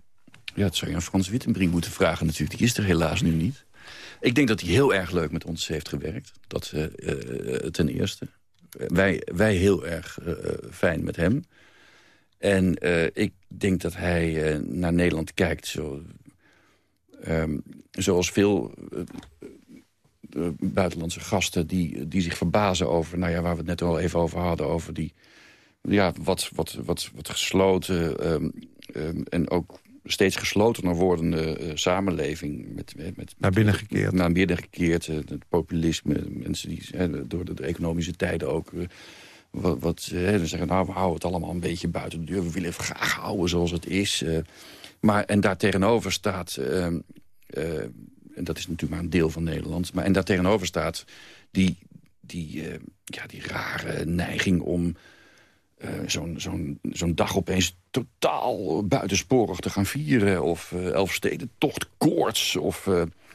Ja, dat zou je aan Frans Wittenbrink moeten vragen natuurlijk. Die is er helaas nu niet. Ik denk dat hij heel erg leuk met ons heeft gewerkt. Dat ten eerste. Wij, wij heel erg fijn met hem. En eh, ik denk dat hij eh, naar Nederland kijkt... Zo, ehm, zoals veel eh, buitenlandse gasten die, die zich verbazen over... nou ja, waar we het net al even over hadden... over die ja, wat, wat, wat, wat gesloten ehm, ehm, en ook steeds geslotener wordende samenleving. Met, met, met, Naar binnen gekeerd. Naar binnen gekeerd. het populisme, mensen die door de, de economische tijden ook... wat, eh, dan zeggen, nou, we houden het allemaal een beetje buiten de deur. We willen het graag houden zoals het is. eh. maar, en daar tegenover staat... eh, en dat is natuurlijk maar een deel van Nederland... maar en daar tegenover staat die, die, ja, die rare neiging om... zo'n zo'n zo'n dag opeens totaal buitensporig te gaan vieren. Of Elfstedentocht koorts. Of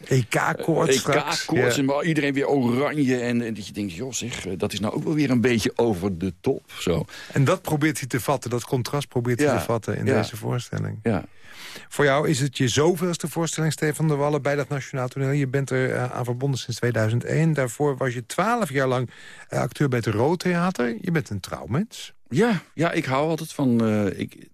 EK-koorts EK-koorts. En maar iedereen weer oranje. En, en dat je denkt, joh zeg, eh, dat is nou ook wel weer een beetje over de top. Zo. En dat probeert hij te vatten. Dat contrast probeert hij te vatten in ja. deze voorstelling. Ja. Voor jou is het je zoveelste voorstelling, Stefan de Wallen... bij dat Nationaal Toneel. Je bent er eh, aan verbonden sinds 2001. Daarvoor was je twaalf jaar lang eh, acteur bij het Rood Theater. Je bent een trouwmens. Ja, ja, ik hou altijd van... ik,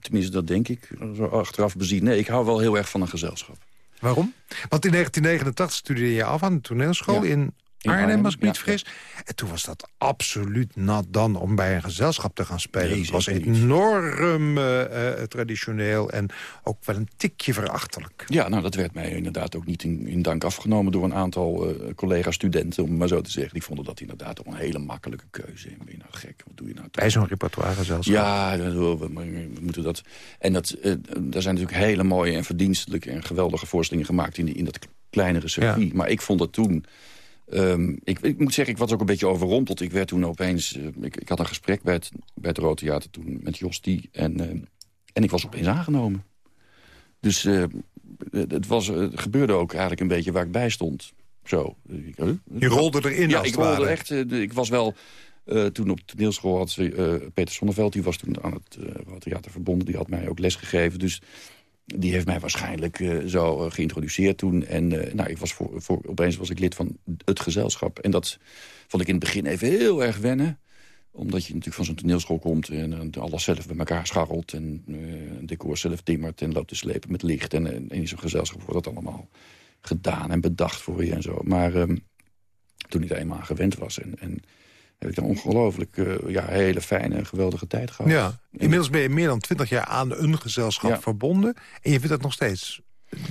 tenminste, dat denk ik, zo achteraf bezien. Nee, ik hou wel heel erg van een gezelschap. Waarom? Want in 1989 studeerde je af aan de toneelschool Ja. in In Arnhem, Arnhem, als ik niet ja, vergis. En toen was dat absoluut nat dan om bij een gezelschap te gaan spelen. Nee, het was enorm eh, eh, traditioneel en ook wel een tikje verachtelijk. Ja, nou, dat werd mij inderdaad ook niet in, in dank afgenomen... door een aantal eh, collega-studenten, om maar zo te zeggen. Die vonden dat inderdaad toch een hele makkelijke keuze. En ben je nou gek? Wat doe je nou? Bij zo'n repertoire gezelschap. Ja, we, we moeten dat. En dat, er zijn natuurlijk hele mooie en verdienstelijke en geweldige voorstellingen gemaakt in, die, in dat kleinere circuit. Maar ik vond dat toen. Ehm, ik, ik moet zeggen, ik was ook een beetje overrompeld. Ik werd toen opeens. eh, ik, ik had een gesprek bij het, bij het Rood Theater toen met Jostie. En, eh, en ik was opeens aangenomen. Dus eh, het, was, het gebeurde ook eigenlijk een beetje waar ik bij stond. Zo. Je rolde erin Ja, als ik rolde echt. ik was wel. toen op de toneelschool had ze, Peter Sonneveld, die was toen aan het uh, theater verbonden, die had mij ook les gegeven. Dus die heeft mij waarschijnlijk eh, zo eh, geïntroduceerd toen. En eh, nou, ik was voor, opeens was ik lid van het gezelschap. En dat vond ik in het begin even heel erg wennen omdat je natuurlijk van zo'n toneelschool komt en alles zelf bij elkaar scharrelt... en een decor zelf timmert en loopt te slepen met licht. En, en in zo'n gezelschap wordt dat allemaal gedaan en bedacht voor je en zo. Maar ehm, toen ik daar eenmaal aan gewend was... en, en heb ik daar ongelooflijk eh, ja, hele fijne en geweldige tijd gehad. Ja, inmiddels ben je meer dan twintig jaar aan een gezelschap Ja. verbonden. En je vindt dat nog steeds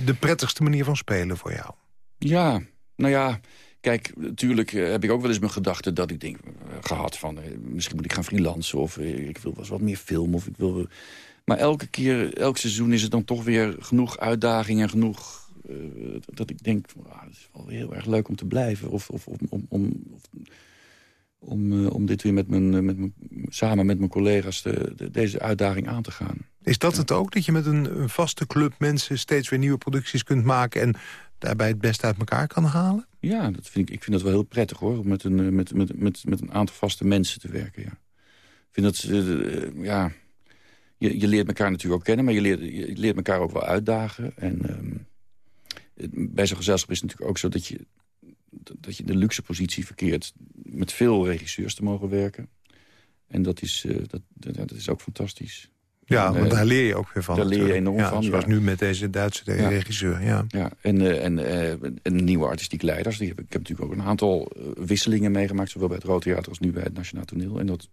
de prettigste manier van spelen voor jou. Ja, nou ja, kijk, natuurlijk eh, heb ik ook wel eens mijn gedachten dat ik denk eh, gehad van misschien moet ik gaan freelancen of ik wil wel eens wat meer filmen of ik wil. Maar elke keer, elk seizoen is het dan toch weer genoeg uitdaging en genoeg dat ik denk, ah, het is wel heel erg leuk om te blijven of, of om, om, om, eh, om dit weer met mijn, eh, met mijn, samen met mijn collega's de, de- deze uitdaging aan te gaan. Is dat het ook, dat je met een, een vaste club mensen... steeds weer nieuwe producties kunt maken... en daarbij het beste uit elkaar kan halen? Ja, dat vind ik, ik vind dat wel heel prettig hoor. Om met een, eh, met, met, met, met een aantal vaste mensen te werken. Ja. Ik vind dat, ja. Je, je leert elkaar natuurlijk ook kennen, maar je leert, je leert elkaar ook wel uitdagen. En ehm, bij zo'n gezelschap is het natuurlijk ook zo dat je, dat- je de luxe positie verkeert met veel regisseurs te mogen werken. En dat is, eh, dat, dat, is ook fantastisch. Ja, En, want eh, daar leer je ook weer van. daar leer je enorm ja, van, Zoals ja. nu met deze Duitse Ja. regisseur, ja. Ja, en, eh, en, en nieuwe artistieke leiders. Die heb, ik heb natuurlijk ook een aantal wisselingen meegemaakt... zowel bij het Rode Theater als nu bij het Nationaal Toneel. En dat,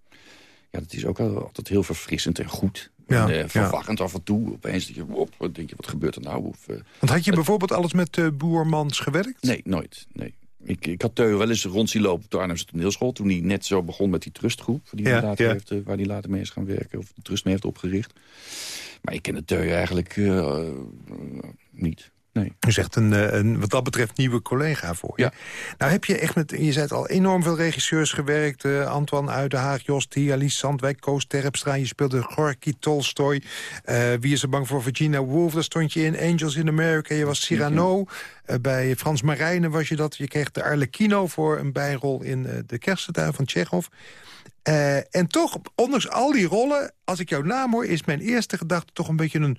ja, dat is ook altijd heel verfrissend en goed. Ja, en, ja. verwarrend af en toe. Opeens denk je, op, wat denk je, wat gebeurt er nou? Of, Want had je bijvoorbeeld alles met Boermans gewerkt? nee, nooit. Nee. Ik, ik had Teu wel eens rond zien lopen op de Arnhemse toneelschool... toen hij net zo begon met die trustgroep... Die Ja, heeft, eh, waar hij later mee is gaan werken... of de trust mee heeft opgericht. Maar ik ken de Teu eigenlijk eh, niet. Nee. U zegt een, eh, een, wat dat betreft, nieuwe collega voor je. Ja. Nou heb je echt met, je zei het al, enorm veel regisseurs gewerkt. eh, Antoine Uidenhaag, Jos T, Alice Sandwijk, Koos Terpstra. Je speelde Gorky Tolstoy. eh Wie is er bang voor Virginia Woolf? Daar stond je in. Angels in America. Je was Cyrano. Bij Frans Marijnen was je dat. Je kreeg de Arlecchino voor een bijrol in De Kersentuin van Tsjechov. En toch, ondanks al die rollen, als ik jouw naam hoor... is mijn eerste gedachte toch een beetje een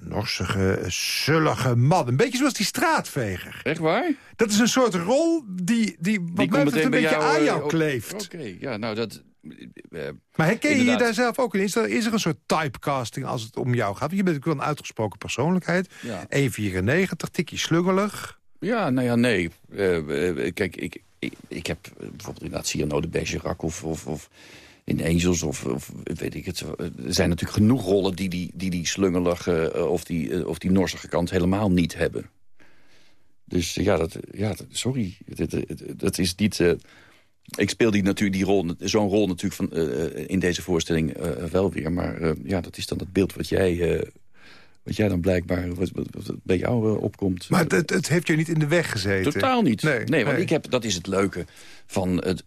norsige, zullige man. Een beetje zoals die straatveger. Echt waar? Dat is een soort rol die, die wat mij komt betreft een beetje jou, aan eh, jou op- kleeft. Oké, ja, nou dat... eh, Maar herken je je daar zelf ook in? Is er, is er een soort typecasting als het om jou gaat? Je bent natuurlijk wel een uitgesproken persoonlijkheid. ja. 1,94, tikje sluggelig. Ja, nou ja, nee. Eh, eh, kijk, ik, ik, ik heb eh, bijvoorbeeld inderdaad Cyrano de Bergerac of, of, of in Angels of, of weet ik het. Er zijn natuurlijk genoeg rollen die die, die, die slungelige eh, of, die, eh, of die norsige kant helemaal niet hebben. Dus eh, ja, dat, ja sorry. Dat, is niet... ik speel die natuurlijk die rol, zo'n rol natuurlijk van, in deze voorstelling wel weer. Maar ja, dat is dan het beeld wat jij, wat jij dan blijkbaar wat, wat, wat bij jou opkomt. Maar het, het, heeft je niet in de weg gezeten. Totaal niet. Nee, Nee, want ik heb, dat is het leuke van het...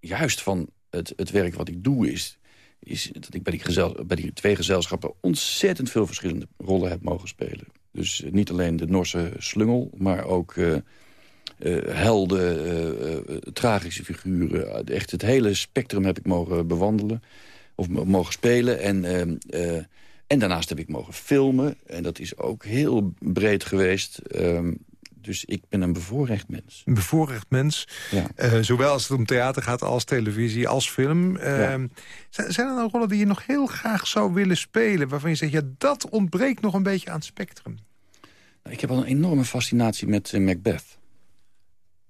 Juist van het, werk wat ik doe is... is dat ik bij die, twee gezelschappen... ontzettend veel verschillende rollen heb mogen spelen. Dus eh, niet alleen de Norse slungel... maar ook eh, eh, helden, tragische figuren. Echt het hele spectrum heb ik mogen bewandelen. Of mo- mogen spelen. En... eh, eh, en daarnaast heb ik mogen filmen. En dat is ook heel breed geweest. Dus ik ben een bevoorrecht mens. Een bevoorrecht mens. Ja. Eh, zowel als het om theater gaat, als televisie, als film. Eh, Ja. zijn, zijn er nou rollen die je nog heel graag zou willen spelen... waarvan je zegt, ja, dat ontbreekt nog een beetje aan het spectrum? Nou, Ik heb al een enorme fascinatie met eh, Macbeth.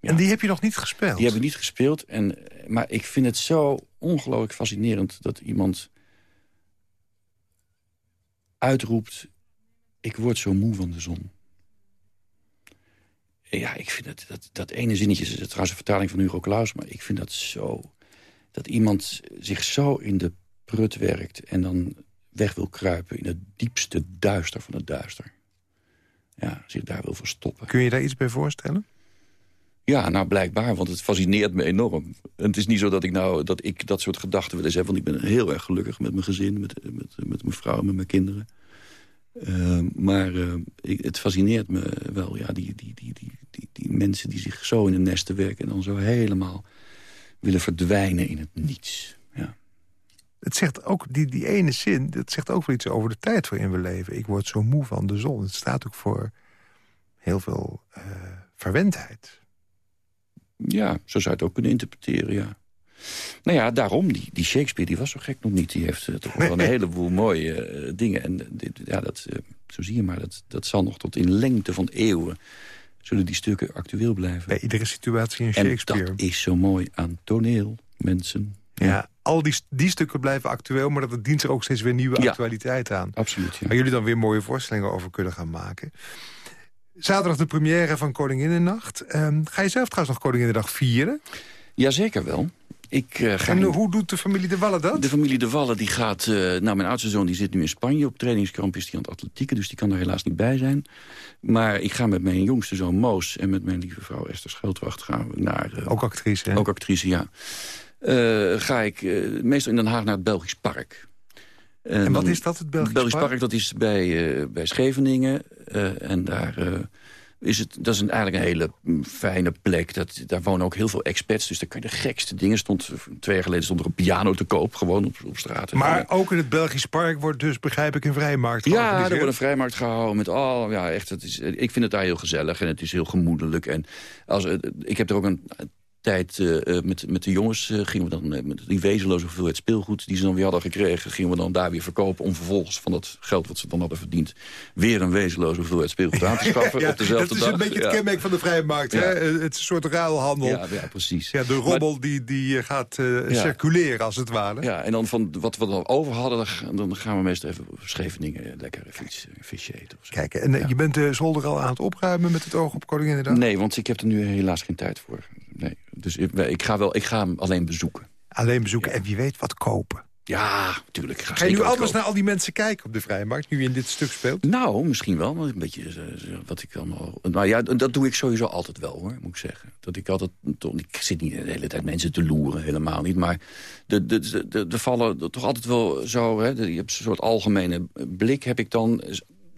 Ja. En die heb je nog niet gespeeld? Die hebben niet gespeeld. En, maar ik vind het zo ongelooflijk fascinerend dat iemand uitroept... ik word zo moe van de zon. Ja, ik vind het, dat, dat ene zinnetje is trouwens een vertaling van Hugo Claus... maar ik vind dat zo... dat iemand zich zo in de prut werkt... en dan weg wil kruipen in het diepste duister van het duister. Ja, zich daar wil verstoppen. Kun je daar iets bij voorstellen? Ja, nou blijkbaar, want het fascineert me enorm. En het is niet zo dat ik nou dat ik dat soort gedachten wil eens hebben... want ik ben heel erg gelukkig met mijn gezin, met, met, met mijn vrouw, met mijn kinderen. Eh, maar eh, ik, het fascineert me wel, ja, die, die, die, die, die, die mensen die zich zo in de nesten werken... en dan zo helemaal willen verdwijnen in het niets. Ja. Het zegt ook, die, die ene zin, dat zegt ook wel iets over de tijd waarin we leven. Ik word zo moe van de zon. Het staat ook voor heel veel eh, verwendheid. Ja, zo zou je het ook kunnen interpreteren, ja. Nou ja, daarom, die, die Shakespeare die was zo gek nog niet. Die heeft eh, toch wel een heleboel mooie eh, dingen. En eh, dit, ja, dat, zo zie je maar, dat, dat zal nog tot in lengte van eeuwen... zullen die stukken actueel blijven. Bij iedere situatie in en Shakespeare. dat is zo mooi aan toneel, mensen. Ja, al die, die stukken blijven actueel, maar dat dient er ook steeds weer nieuwe Ja. actualiteit aan. Absoluut, ja. Waar jullie dan weer mooie voorstellingen over kunnen gaan maken. Zaterdag de première van Koninginnennacht. Ehm ga je zelf trouwens nog Koninginnendag vieren? Jazeker wel. Ik eh, ga En hoe doet de familie de Wallen dat? De familie De Wallen die gaat... eh, nou, mijn oudste zoon die zit nu in Spanje. Op trainingskamp is die aan het atletieken. Dus die kan er helaas niet bij zijn. Maar ik ga met mijn jongste zoon Moos... en met mijn lieve vrouw Esther Scheldwacht gaan we naar... eh, Ook actrice, hè? ook actrice, ja. Ga ik meestal in Den Haag naar het Belgisch Park. en wat dan- is dat, het Belgisch, Belgisch park? Park, dat is bij, bij Scheveningen. en daar is het, dat is een, eigenlijk een hele mm, fijne plek. Dat, daar wonen ook heel veel expats, dus daar kan je de gekste dingen. Stond, twee jaar geleden stond er een piano te koop, gewoon op, op straat. Maar ook in het Belgisch park wordt dus, begrijp ik, een vrijmarkt ja, er wordt een vrijmarkt gehouden met al. Ja, echt. Het is, ik vind het daar heel gezellig en het is heel gemoedelijk. En als, ik heb er ook een tijd eh, eh, met, met de jongens eh, gingen we dan met die wezenloze hoeveelheid speelgoed die ze dan weer hadden gekregen, gingen we dan daar weer verkopen om vervolgens van dat geld wat ze dan hadden verdiend weer een wezenloze hoeveelheid speelgoed aan te *laughs* schaffen Ja, op dezelfde dat is dag. een beetje het ja. kenmerk van de vrije markt. Ja. Hè? Het is een soort ruilhandel. Ja, Ja, ja, precies. de rommel die, die gaat circuleren, als het ware. Ja, en dan van wat we dan over hadden, dan ga- dan gaan we meestal even op Scheveningen eh, lekker even iets, een visje eten. Of zo. Kijk, en je bent de zolder al aan het opruimen met het oog op Koninginnedag? Nee, want ik heb er nu helaas geen tijd voor. Nee. Dus ik, ik, ga wel, ik ga hem alleen bezoeken. Alleen bezoeken en wie weet wat kopen. Ja, natuurlijk. Ga je nu anders naar al die mensen kijken op de vrije markt, nu je in dit stuk speelt? Nou, misschien wel. Maar een beetje eh, zo- wat ik allemaal... Nou ja, dat doe ik sowieso altijd wel, hoor, moet ik zeggen. Dat ik altijd... Ik zit niet de hele tijd mensen te loeren, helemaal niet. Maar de, de, de, vallen toch altijd wel zo... Hè, je hebt een soort algemene blik, heb ik dan...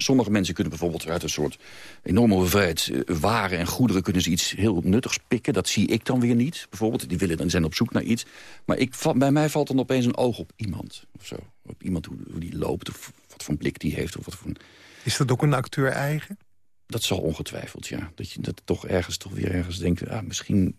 Sommige mensen kunnen bijvoorbeeld uit een soort enorme hoeveelheid eh, waren en goederen... kunnen ze iets heel nuttigs pikken. Dat zie ik dan weer niet. Bijvoorbeeld, die willen dan zijn op zoek naar iets. Maar ik, bij mij valt dan opeens een oog op iemand. Of zo. Op iemand hoe, hoe die loopt, of wat voor een blik die heeft. Of wat voor een, Is dat ook een acteur eigen? dat zal ongetwijfeld, ja. Dat je dat toch ergens toch weer ergens denkt... Ah, misschien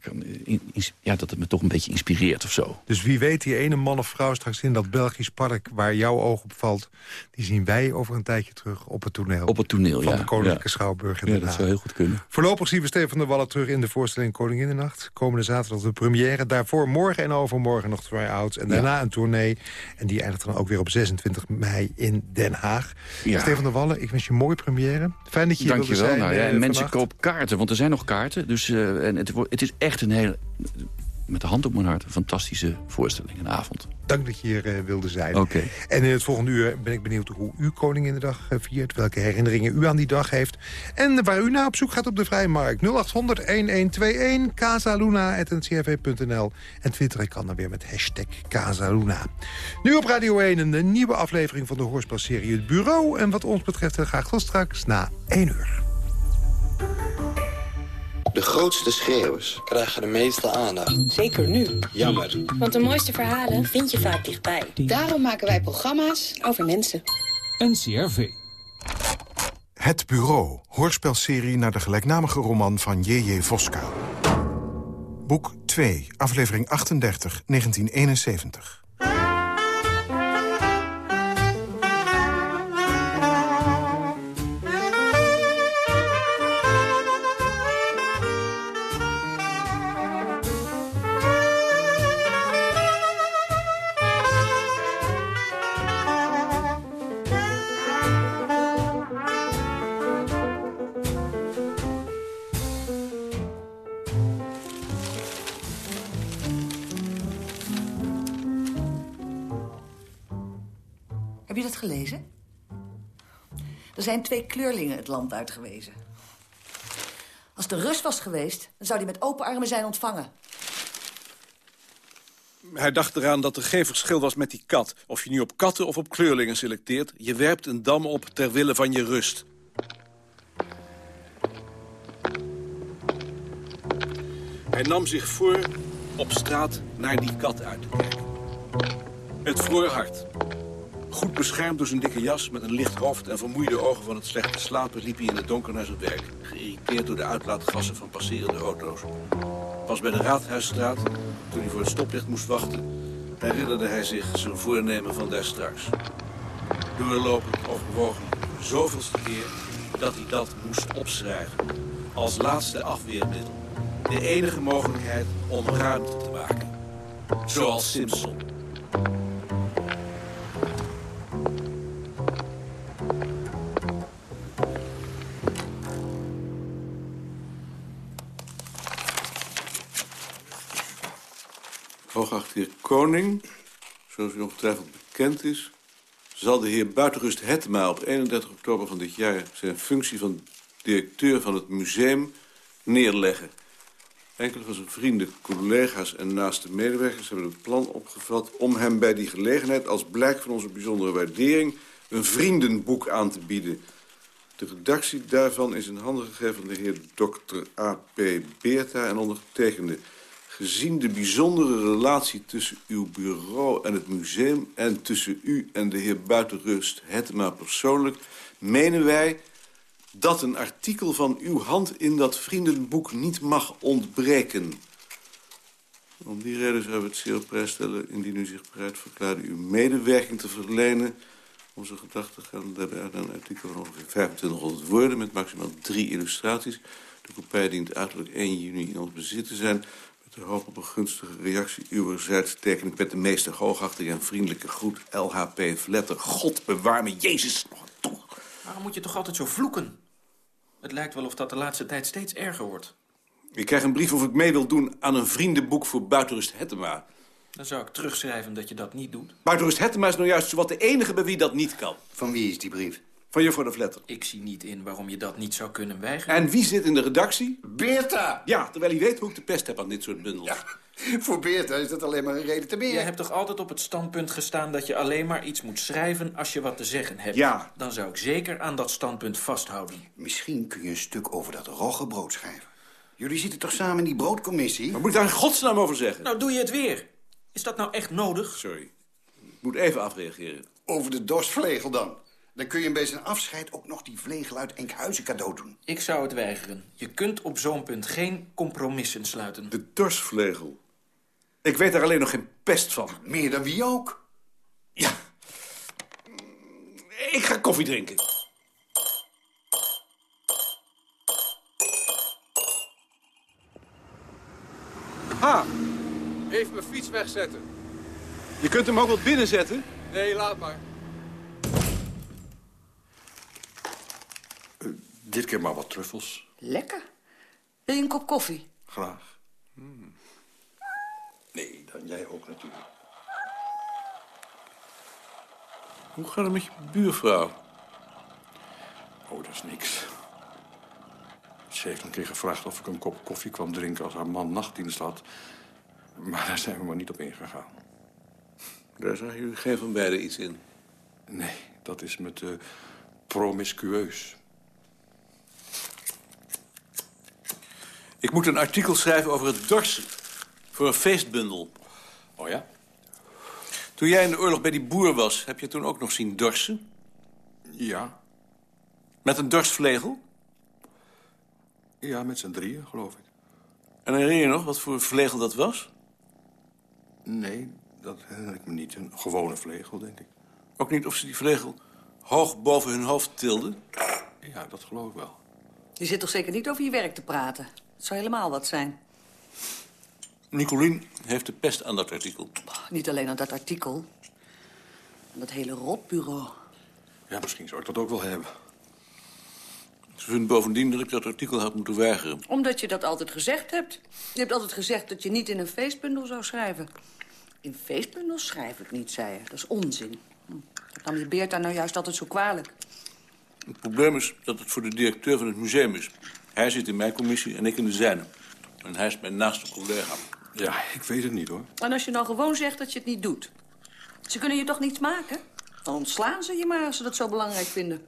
kan, in- ja, dat het me toch een beetje inspireert of zo. Dus wie weet, die ene man of vrouw straks in dat Belgisch park... waar jouw oog op valt, die zien wij over een tijdje terug op het toneel. Op het toneel, van ja. de Koninklijke ja. Schouwburg in Ja, dat zou heel goed kunnen. Voorlopig zien we Stefan de Wallen terug in de voorstelling Koninginnennacht. Komende zaterdag de première. Daarvoor morgen en overmorgen nog try-outs. En daarna een tournee. En die eindigt dan ook weer op 26 mei in Den Haag. Ja. Stefan de Wallen, ik wens je een mooie première. Fijn dat je hier Dank je wel. zijn. Nou, ja, eh, en mensen kopen kaarten, want er zijn nog kaarten. Dus, eh, en het, wordt- het is echt een hele, met de hand op mijn hart, een fantastische voorstelling, een avond. Dank dat je hier eh, wilde zijn. Oké. En in het volgende uur ben ik benieuwd hoe u Koninginnedag eh, viert. Welke herinneringen u aan die dag heeft. En waar u naar op zoek gaat op de Vrijmarkt. 0800-1121, casaluna.ncrv.nl. En twitter kan dan weer met hashtag Casaluna. Nu op Radio 1 een nieuwe aflevering van de hoorspelserie Het Bureau. En wat ons betreft heel graag tot straks na 1 uur. De grootste schreeuwers krijgen de meeste aandacht. Zeker nu. Jammer. Want de mooiste verhalen vind je vaak dichtbij. Daarom maken wij programma's over mensen. NCRV. Het Bureau, hoorspelserie naar de gelijknamige roman van J.J. Voska. Boek 2, aflevering 38, 1971. Zijn twee kleurlingen het land uitgewezen. Als de rust was geweest, dan zou die met open armen zijn ontvangen. Hij dacht eraan dat er geen verschil was met die kat. Of je nu op katten of op kleurlingen selecteert... je werpt een dam op ter wille van je rust. Hij nam zich voor op straat naar die kat uit te kijken. Het vroor hard. Goed beschermd door zijn dikke jas, met een licht hoofd en vermoeide ogen van het slechte slapen... liep hij in het donker naar zijn werk, geïrriteerd door de uitlaatgassen van passerende auto's. Pas bij de Raadhuisstraat, toen hij voor het stoplicht moest wachten... herinnerde hij zich zijn voornemen van daarstraks. Doorlopend overwogen zoveelste keer dat hij dat moest opschrijven. Als laatste afweermiddel. De enige mogelijkheid om ruimte te maken. Zoals Simpson. Heer Koning, zoals u ongetwijfeld bekend is... zal de heer Buitenrust Hetma op 31 oktober van dit jaar... zijn functie van directeur van het museum neerleggen. Enkele van zijn vrienden, collega's en naaste medewerkers... hebben het plan opgevat om hem bij die gelegenheid... als blijk van onze bijzondere waardering... een vriendenboek aan te bieden... De redactie daarvan is in handen gegeven van de heer Dr. A.P. Beerta en ondergetekende. Gezien de bijzondere relatie tussen uw bureau en het museum... en tussen u en de heer Buitenrust Hetma persoonlijk... menen wij dat een artikel van uw hand in dat vriendenboek niet mag ontbreken. Om die reden zouden we het zeer op prijs stellen... indien u zich bereid verklaarde uw medewerking te verlenen... Onze gedachten gaan daarbij uit een artikel van ongeveer 2500 woorden... met maximaal drie illustraties. De kopij dient uiterlijk 1 juni in ons bezit te zijn... met de hoop op een gunstige reactie uwerzijds... teken ik met de meeste hoogachting en vriendelijke groet... LHP Vletter. God bewaar me, Jezus, nog toe. Waarom moet je toch altijd zo vloeken? Het lijkt wel of dat de laatste tijd steeds erger wordt. Ik krijg een brief of ik mee wil doen aan een vriendenboek voor Buitenrust Hettema. Dan zou ik terugschrijven dat je dat niet doet. Buitenrust Hettema is nou juist zowat de enige bij wie dat niet kan. Van wie is die brief? Van juffrouw de Vletter. Ik zie niet in waarom je dat niet zou kunnen weigeren. En wie zit in de redactie? Beerta! Ja, terwijl hij weet hoe ik de pest heb aan dit soort bundels. *laughs* Voor Beerta is dat alleen maar een reden te meer. Jij hebt toch altijd op het standpunt gestaan dat je alleen maar iets moet schrijven als je wat te zeggen hebt? Ja. Dan zou ik zeker aan dat standpunt vasthouden. Misschien kun je een stuk over dat roggebrood schrijven. Jullie zitten toch samen in die broodcommissie? Waar moet ik daar in godsnaam over zeggen? Nou, doe je het weer. Is dat nou echt nodig? Sorry. Ik moet even afreageren. Over de dorsvlegel dan. Dan kun je hem bij zijn afscheid ook nog die vlegel uit Enkhuizen cadeau doen. Ik zou het weigeren. Je kunt op zo'n punt geen compromissen sluiten. De dorsvlegel. Ik weet daar alleen nog geen pest van. Meer dan wie ook. Ja. Ik ga koffie drinken. Ha! Even mijn fiets wegzetten. Je kunt hem ook wel binnenzetten. Nee, laat maar. Dit keer maar wat truffels. Lekker. Wil je een kop koffie? Graag. Hmm. Nee, dan jij ook natuurlijk. Hoe gaat het met je buurvrouw? Oh, dat is niks. Ze heeft een keer gevraagd of ik een kop koffie kwam drinken als haar man nachtdienst had. Maar daar zijn we maar niet op ingegaan. Daar zagen jullie geen van beiden iets in. Nee, dat is met uh, promiscueus. Ik moet een artikel schrijven over het dorsen. Voor een feestbundel. Oh ja? Toen jij in de oorlog bij die boer was, heb je toen ook nog zien dorsen? Ja. Met een dorsvlegel? Ja, met z'n drieën, geloof ik. En herinner je nog wat voor vlegel dat was? Nee, dat herinner ik me niet. Een gewone vlegel, denk ik. Ook niet of ze die vlegel hoog boven hun hoofd tilden? Ja, dat geloof ik wel. Je zit toch zeker niet over je werk te praten? Het zou helemaal wat zijn. Nicolien heeft de pest aan dat artikel. Niet alleen aan dat artikel. Aan dat hele rotbureau. Ja, misschien zou ik dat ook wel hebben. Ze vindt bovendien dat ik dat artikel had moeten weigeren. Omdat je dat altijd gezegd hebt. Je hebt altijd gezegd dat je niet in een feestbundel zou schrijven. In feestbundels schrijf ik niet, zei je. Dat is onzin. Hm. Dat nam je Beert daar nou juist altijd zo kwalijk. Het probleem is dat het voor de directeur van het museum is. Hij zit in mijn commissie en ik in de zijne. En hij is mijn naaste collega. Ja, ik weet het niet, hoor. En als je nou gewoon zegt dat je het niet doet... ze kunnen je toch niets maken? Dan ontslaan ze je maar als ze dat zo belangrijk vinden.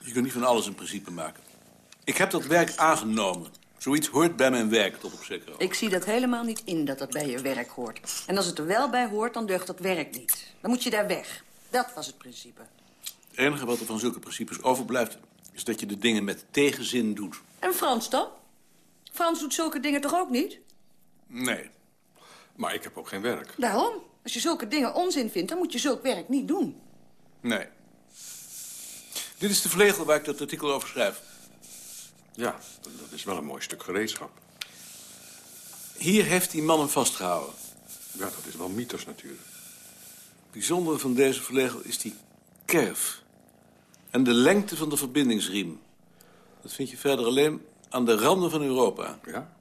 Je kunt niet van alles een principe maken. Ik heb dat werk aangenomen. Zoiets hoort bij mijn werk, tot op zekere Ik zie dat helemaal niet in, dat dat bij je werk hoort. En als het er wel bij hoort, dan deugt dat werk niet. Dan moet je daar weg. Dat was het principe. Het enige wat er van zulke principes overblijft... is dat je de dingen met tegenzin doet. En Frans dan? Frans doet zulke dingen toch ook niet? Nee. Maar ik heb ook geen werk. Daarom. Als je zulke dingen onzin vindt, dan moet je zulk werk niet doen. Nee. Dit is de vlegel waar ik dat artikel over schrijf. Ja, dat is wel een mooi stuk gereedschap. Hier heeft die man hem vastgehouden. Ja, dat is wel mythos natuurlijk. Het bijzondere van deze vlegel is die kerf. En de lengte van de verbindingsriem. Dat vind je verder alleen aan de randen van Europa. Ja?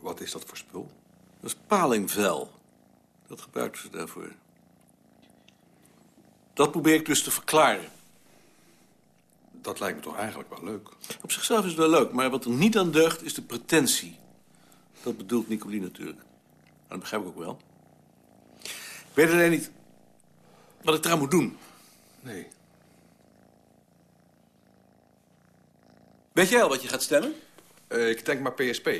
Wat is dat voor spul? Dat is palingvel. Dat gebruiken ze daarvoor. Dat probeer ik dus te verklaren. Dat lijkt me toch eigenlijk wel leuk. Op zichzelf is het wel leuk, maar wat er niet aan deugt is de pretentie. Dat bedoelt Nicolien natuurlijk. Maar dat begrijp ik ook wel. Ik weet alleen niet wat ik eraan moet doen. Nee. Weet jij al wat je gaat stemmen? Uh, ik denk maar PSP.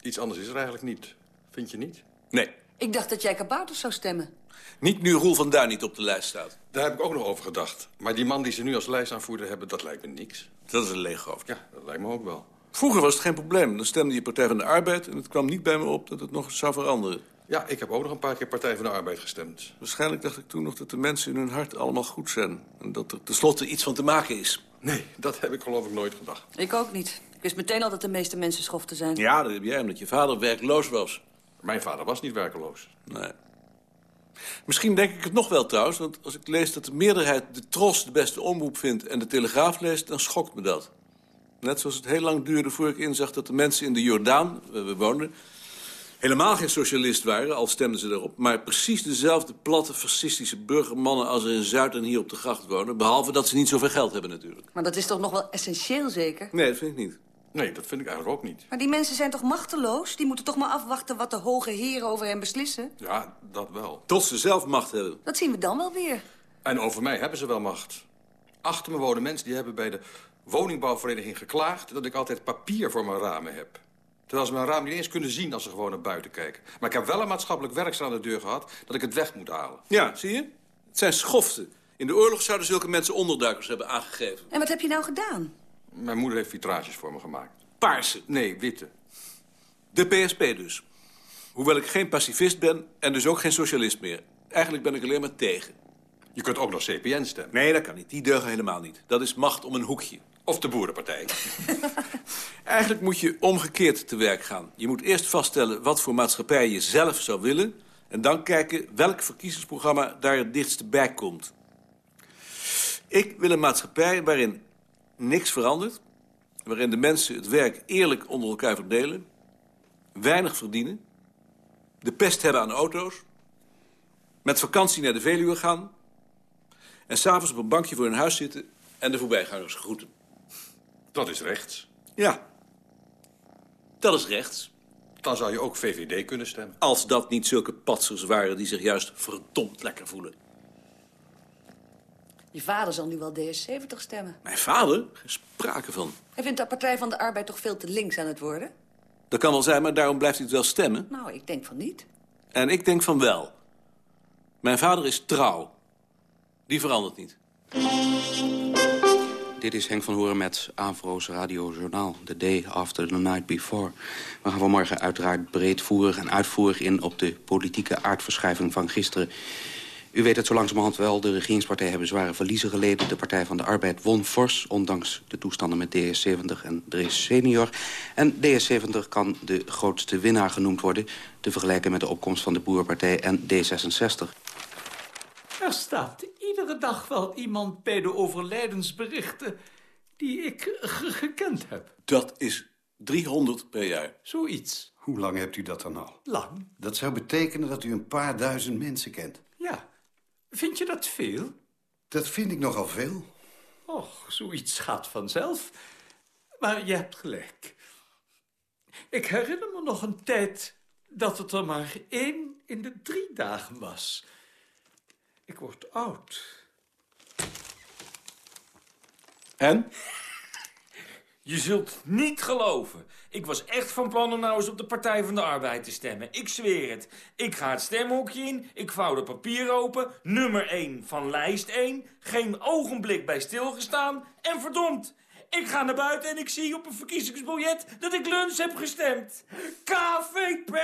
Iets anders is er eigenlijk niet. Vind je niet? Nee. Ik dacht dat jij kabouters zou stemmen. Niet nu Roel van Duin niet op de lijst staat. Daar heb ik ook nog over gedacht. Maar die man die ze nu als lijstaanvoerder hebben, dat lijkt me niks. Dat is een leeg hoofd. Ja, dat lijkt me ook wel. Vroeger was het geen probleem. Dan stemde je Partij van de Arbeid... en het kwam niet bij me op dat het nog eens zou veranderen. Ja, ik heb ook nog een paar keer Partij van de Arbeid gestemd. Waarschijnlijk dacht ik toen nog dat de mensen in hun hart allemaal goed zijn. En dat er tenslotte iets van te maken is. Nee, dat heb ik geloof ik nooit gedacht. Ik ook niet. Ik wist meteen al dat de meeste mensen schoften zijn. Ja, dat heb jij, omdat je vader werkloos was. Mijn vader was niet werkeloos. Nee. Misschien denk ik het nog wel trouwens, want als ik lees dat de meerderheid de Tros de beste omroep vindt en de Telegraaf leest, dan schokt me dat. Net zoals het heel lang duurde voor ik inzag dat de mensen in de Jordaan, waar we woonden, helemaal geen socialist waren, al stemden ze daarop, maar precies dezelfde platte fascistische burgermannen als er in Zuid en hier op de gracht wonen, behalve dat ze niet zoveel geld hebben natuurlijk. Maar dat is toch nog wel essentieel zeker? Nee, dat vind ik niet. Nee, dat vind ik eigenlijk ook niet. Maar die mensen zijn toch machteloos? Die moeten toch maar afwachten wat de hoge heren over hen beslissen? Ja, dat wel. Tot ze zelf macht hebben. Dat zien we dan wel weer. En over mij hebben ze wel macht. Achter me wonen mensen die hebben bij de woningbouwvereniging geklaagd... dat ik altijd papier voor mijn ramen heb. Terwijl ze mijn raam niet eens kunnen zien als ze gewoon naar buiten kijken. Maar ik heb wel een maatschappelijk werkster aan de deur gehad... dat ik het weg moet halen. Ja, zie je? Het zijn schoften. In de oorlog zouden zulke mensen onderduikers hebben aangegeven. En wat heb je nou gedaan? Mijn moeder heeft vitrages voor me gemaakt. Paarse. Nee, witte. De PSP dus. Hoewel ik geen pacifist ben en dus ook geen socialist meer. Eigenlijk ben ik alleen maar tegen. Je kunt ook nog CPN stemmen. Nee, dat kan niet. Die deugen helemaal niet. Dat is macht om een hoekje. Of de Boerenpartij. *laughs* Eigenlijk moet je omgekeerd te werk gaan. Je moet eerst vaststellen wat voor maatschappij je zelf zou willen... en dan kijken welk verkiezingsprogramma daar het dichtst bij komt. Ik wil een maatschappij waarin niks verandert... waarin de mensen het werk eerlijk onder elkaar verdelen... weinig verdienen... de pest hebben aan auto's... met vakantie naar de Veluwe gaan... en s'avonds op een bankje voor hun huis zitten... en de voorbijgangers groeten. Dat is rechts. Ja, dat is rechts. Dan zou je ook VVD kunnen stemmen. Als dat niet zulke patsers waren die zich juist verdomd lekker voelen. Je vader zal nu wel DS70 stemmen. Mijn vader? Geen sprake van. Hij vindt de Partij van de Arbeid toch veel te links aan het worden? Dat kan wel zijn, maar daarom blijft hij het wel stemmen. Nou, ik denk van niet. En ik denk van wel. Mijn vader is trouw. Die verandert niet. Dit is Henk van Horen met Avro's radiojournaal. The Day After the Night Before. We gaan vanmorgen uiteraard breedvoerig en uitvoerig in... op de politieke aardverschuiving van gisteren. U weet het zo langzamerhand wel, de regeringspartij hebben zware verliezen geleden. De Partij van de Arbeid won fors, ondanks de toestanden met DS70 en Drees Senior. En DS70 kan de grootste winnaar genoemd worden... te vergelijken met de opkomst van de Boerpartij en D66. Er staat iedere dag wel iemand bij de overlijdensberichten die ik gekend heb. Dat is 300 per jaar. Zoiets. Hoe lang hebt u dat dan al? Lang. Dat zou betekenen dat u een paar duizend mensen kent. Ja. Vind je dat veel? Dat vind ik nogal veel. Och, zoiets gaat vanzelf. Maar je hebt gelijk. Ik herinner me nog een tijd dat het er maar één in de drie dagen was. Ik word oud. En? Je zult niet geloven. Ik was echt van plan om nou eens op de Partij van de Arbeid te stemmen. Ik zweer het. Ik ga het stemhokje in, ik vouw de papier open, nummer 1 van lijst 1, geen ogenblik bij stilgestaan en verdomd. Ik ga naar buiten en ik zie op een verkiezingsbiljet dat ik lunch heb gestemd. KVP!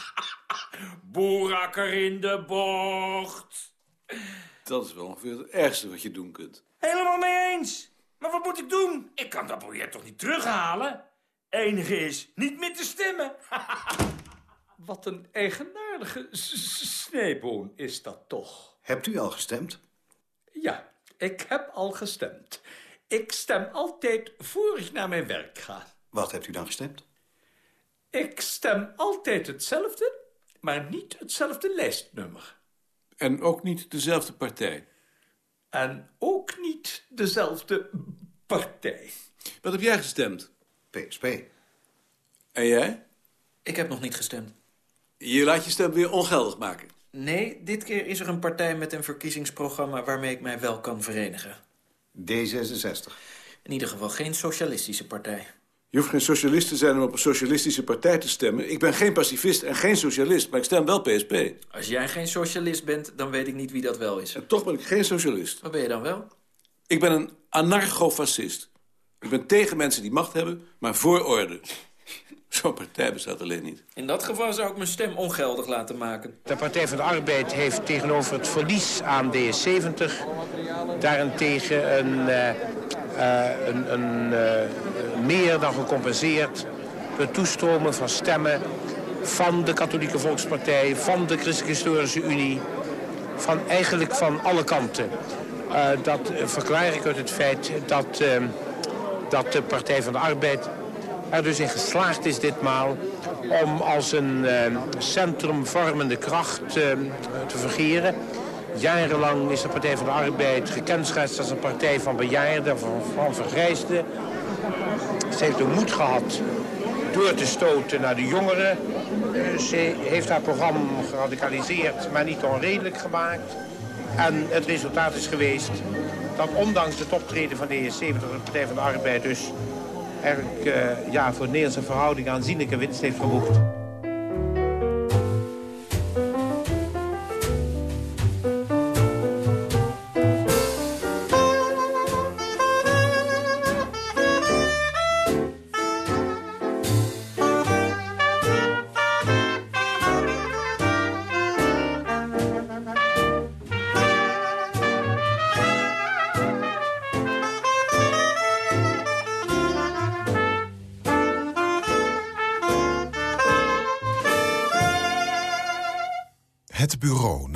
*laughs* Boerakker in de bocht. Dat is wel ongeveer het ergste wat je doen kunt. Helemaal mee eens. Maar wat moet ik doen? Ik kan dat biljet toch niet terughalen? Enige is niet meer te stemmen. *laughs* Wat een eigenaardige sneeboon is dat toch. Hebt u al gestemd? Ja, ik heb al gestemd. Ik stem altijd voor ik naar mijn werk ga. Wat hebt u dan gestemd? Ik stem altijd hetzelfde, maar niet hetzelfde lijstnummer. En ook niet dezelfde partij. En ook niet dezelfde partij. Wat heb jij gestemd? PSP. En jij? Ik heb nog niet gestemd. Je laat je stem weer ongeldig maken. Nee, dit keer is er een partij met een verkiezingsprogramma... waarmee ik mij wel kan verenigen. D66. In ieder geval geen socialistische partij. Je hoeft geen socialist te zijn om op een socialistische partij te stemmen. Ik ben geen pacifist en geen socialist, maar ik stem wel PSP. Als jij geen socialist bent, dan weet ik niet wie dat wel is. En toch ben ik geen socialist. Wat ben je dan wel? Ik ben een anarcho-fascist. Ik ben tegen mensen die macht hebben, maar voor orde. *laughs* Zo'n partij bestaat alleen niet. In dat geval zou ik mijn stem ongeldig laten maken. De Partij van de Arbeid heeft tegenover het verlies aan DS70... daarentegen een, uh, uh, een, een uh, meer dan gecompenseerd... door toestromen van stemmen van de Katholieke Volkspartij... van de Christelijke Historische Unie... van eigenlijk van alle kanten. dat verklaar ik uit het feit dat, dat de Partij van de Arbeid er dus in geslaagd is ditmaal om als een uh, centrumvormende kracht uh, te vergeren. Jarenlang is de Partij van de Arbeid gekenschetst als een partij van bejaarden, van, van vergrijsden. Ze heeft de moed gehad door te stoten naar de jongeren. Uh, ze heeft haar programma geradicaliseerd, maar niet onredelijk gemaakt. En het resultaat is geweest dat ondanks het optreden van de E70 de Partij van de Arbeid dus eigenlijk uh, ja, voor Nederlandse verhoudingen aanzienlijke winst heeft geboekt.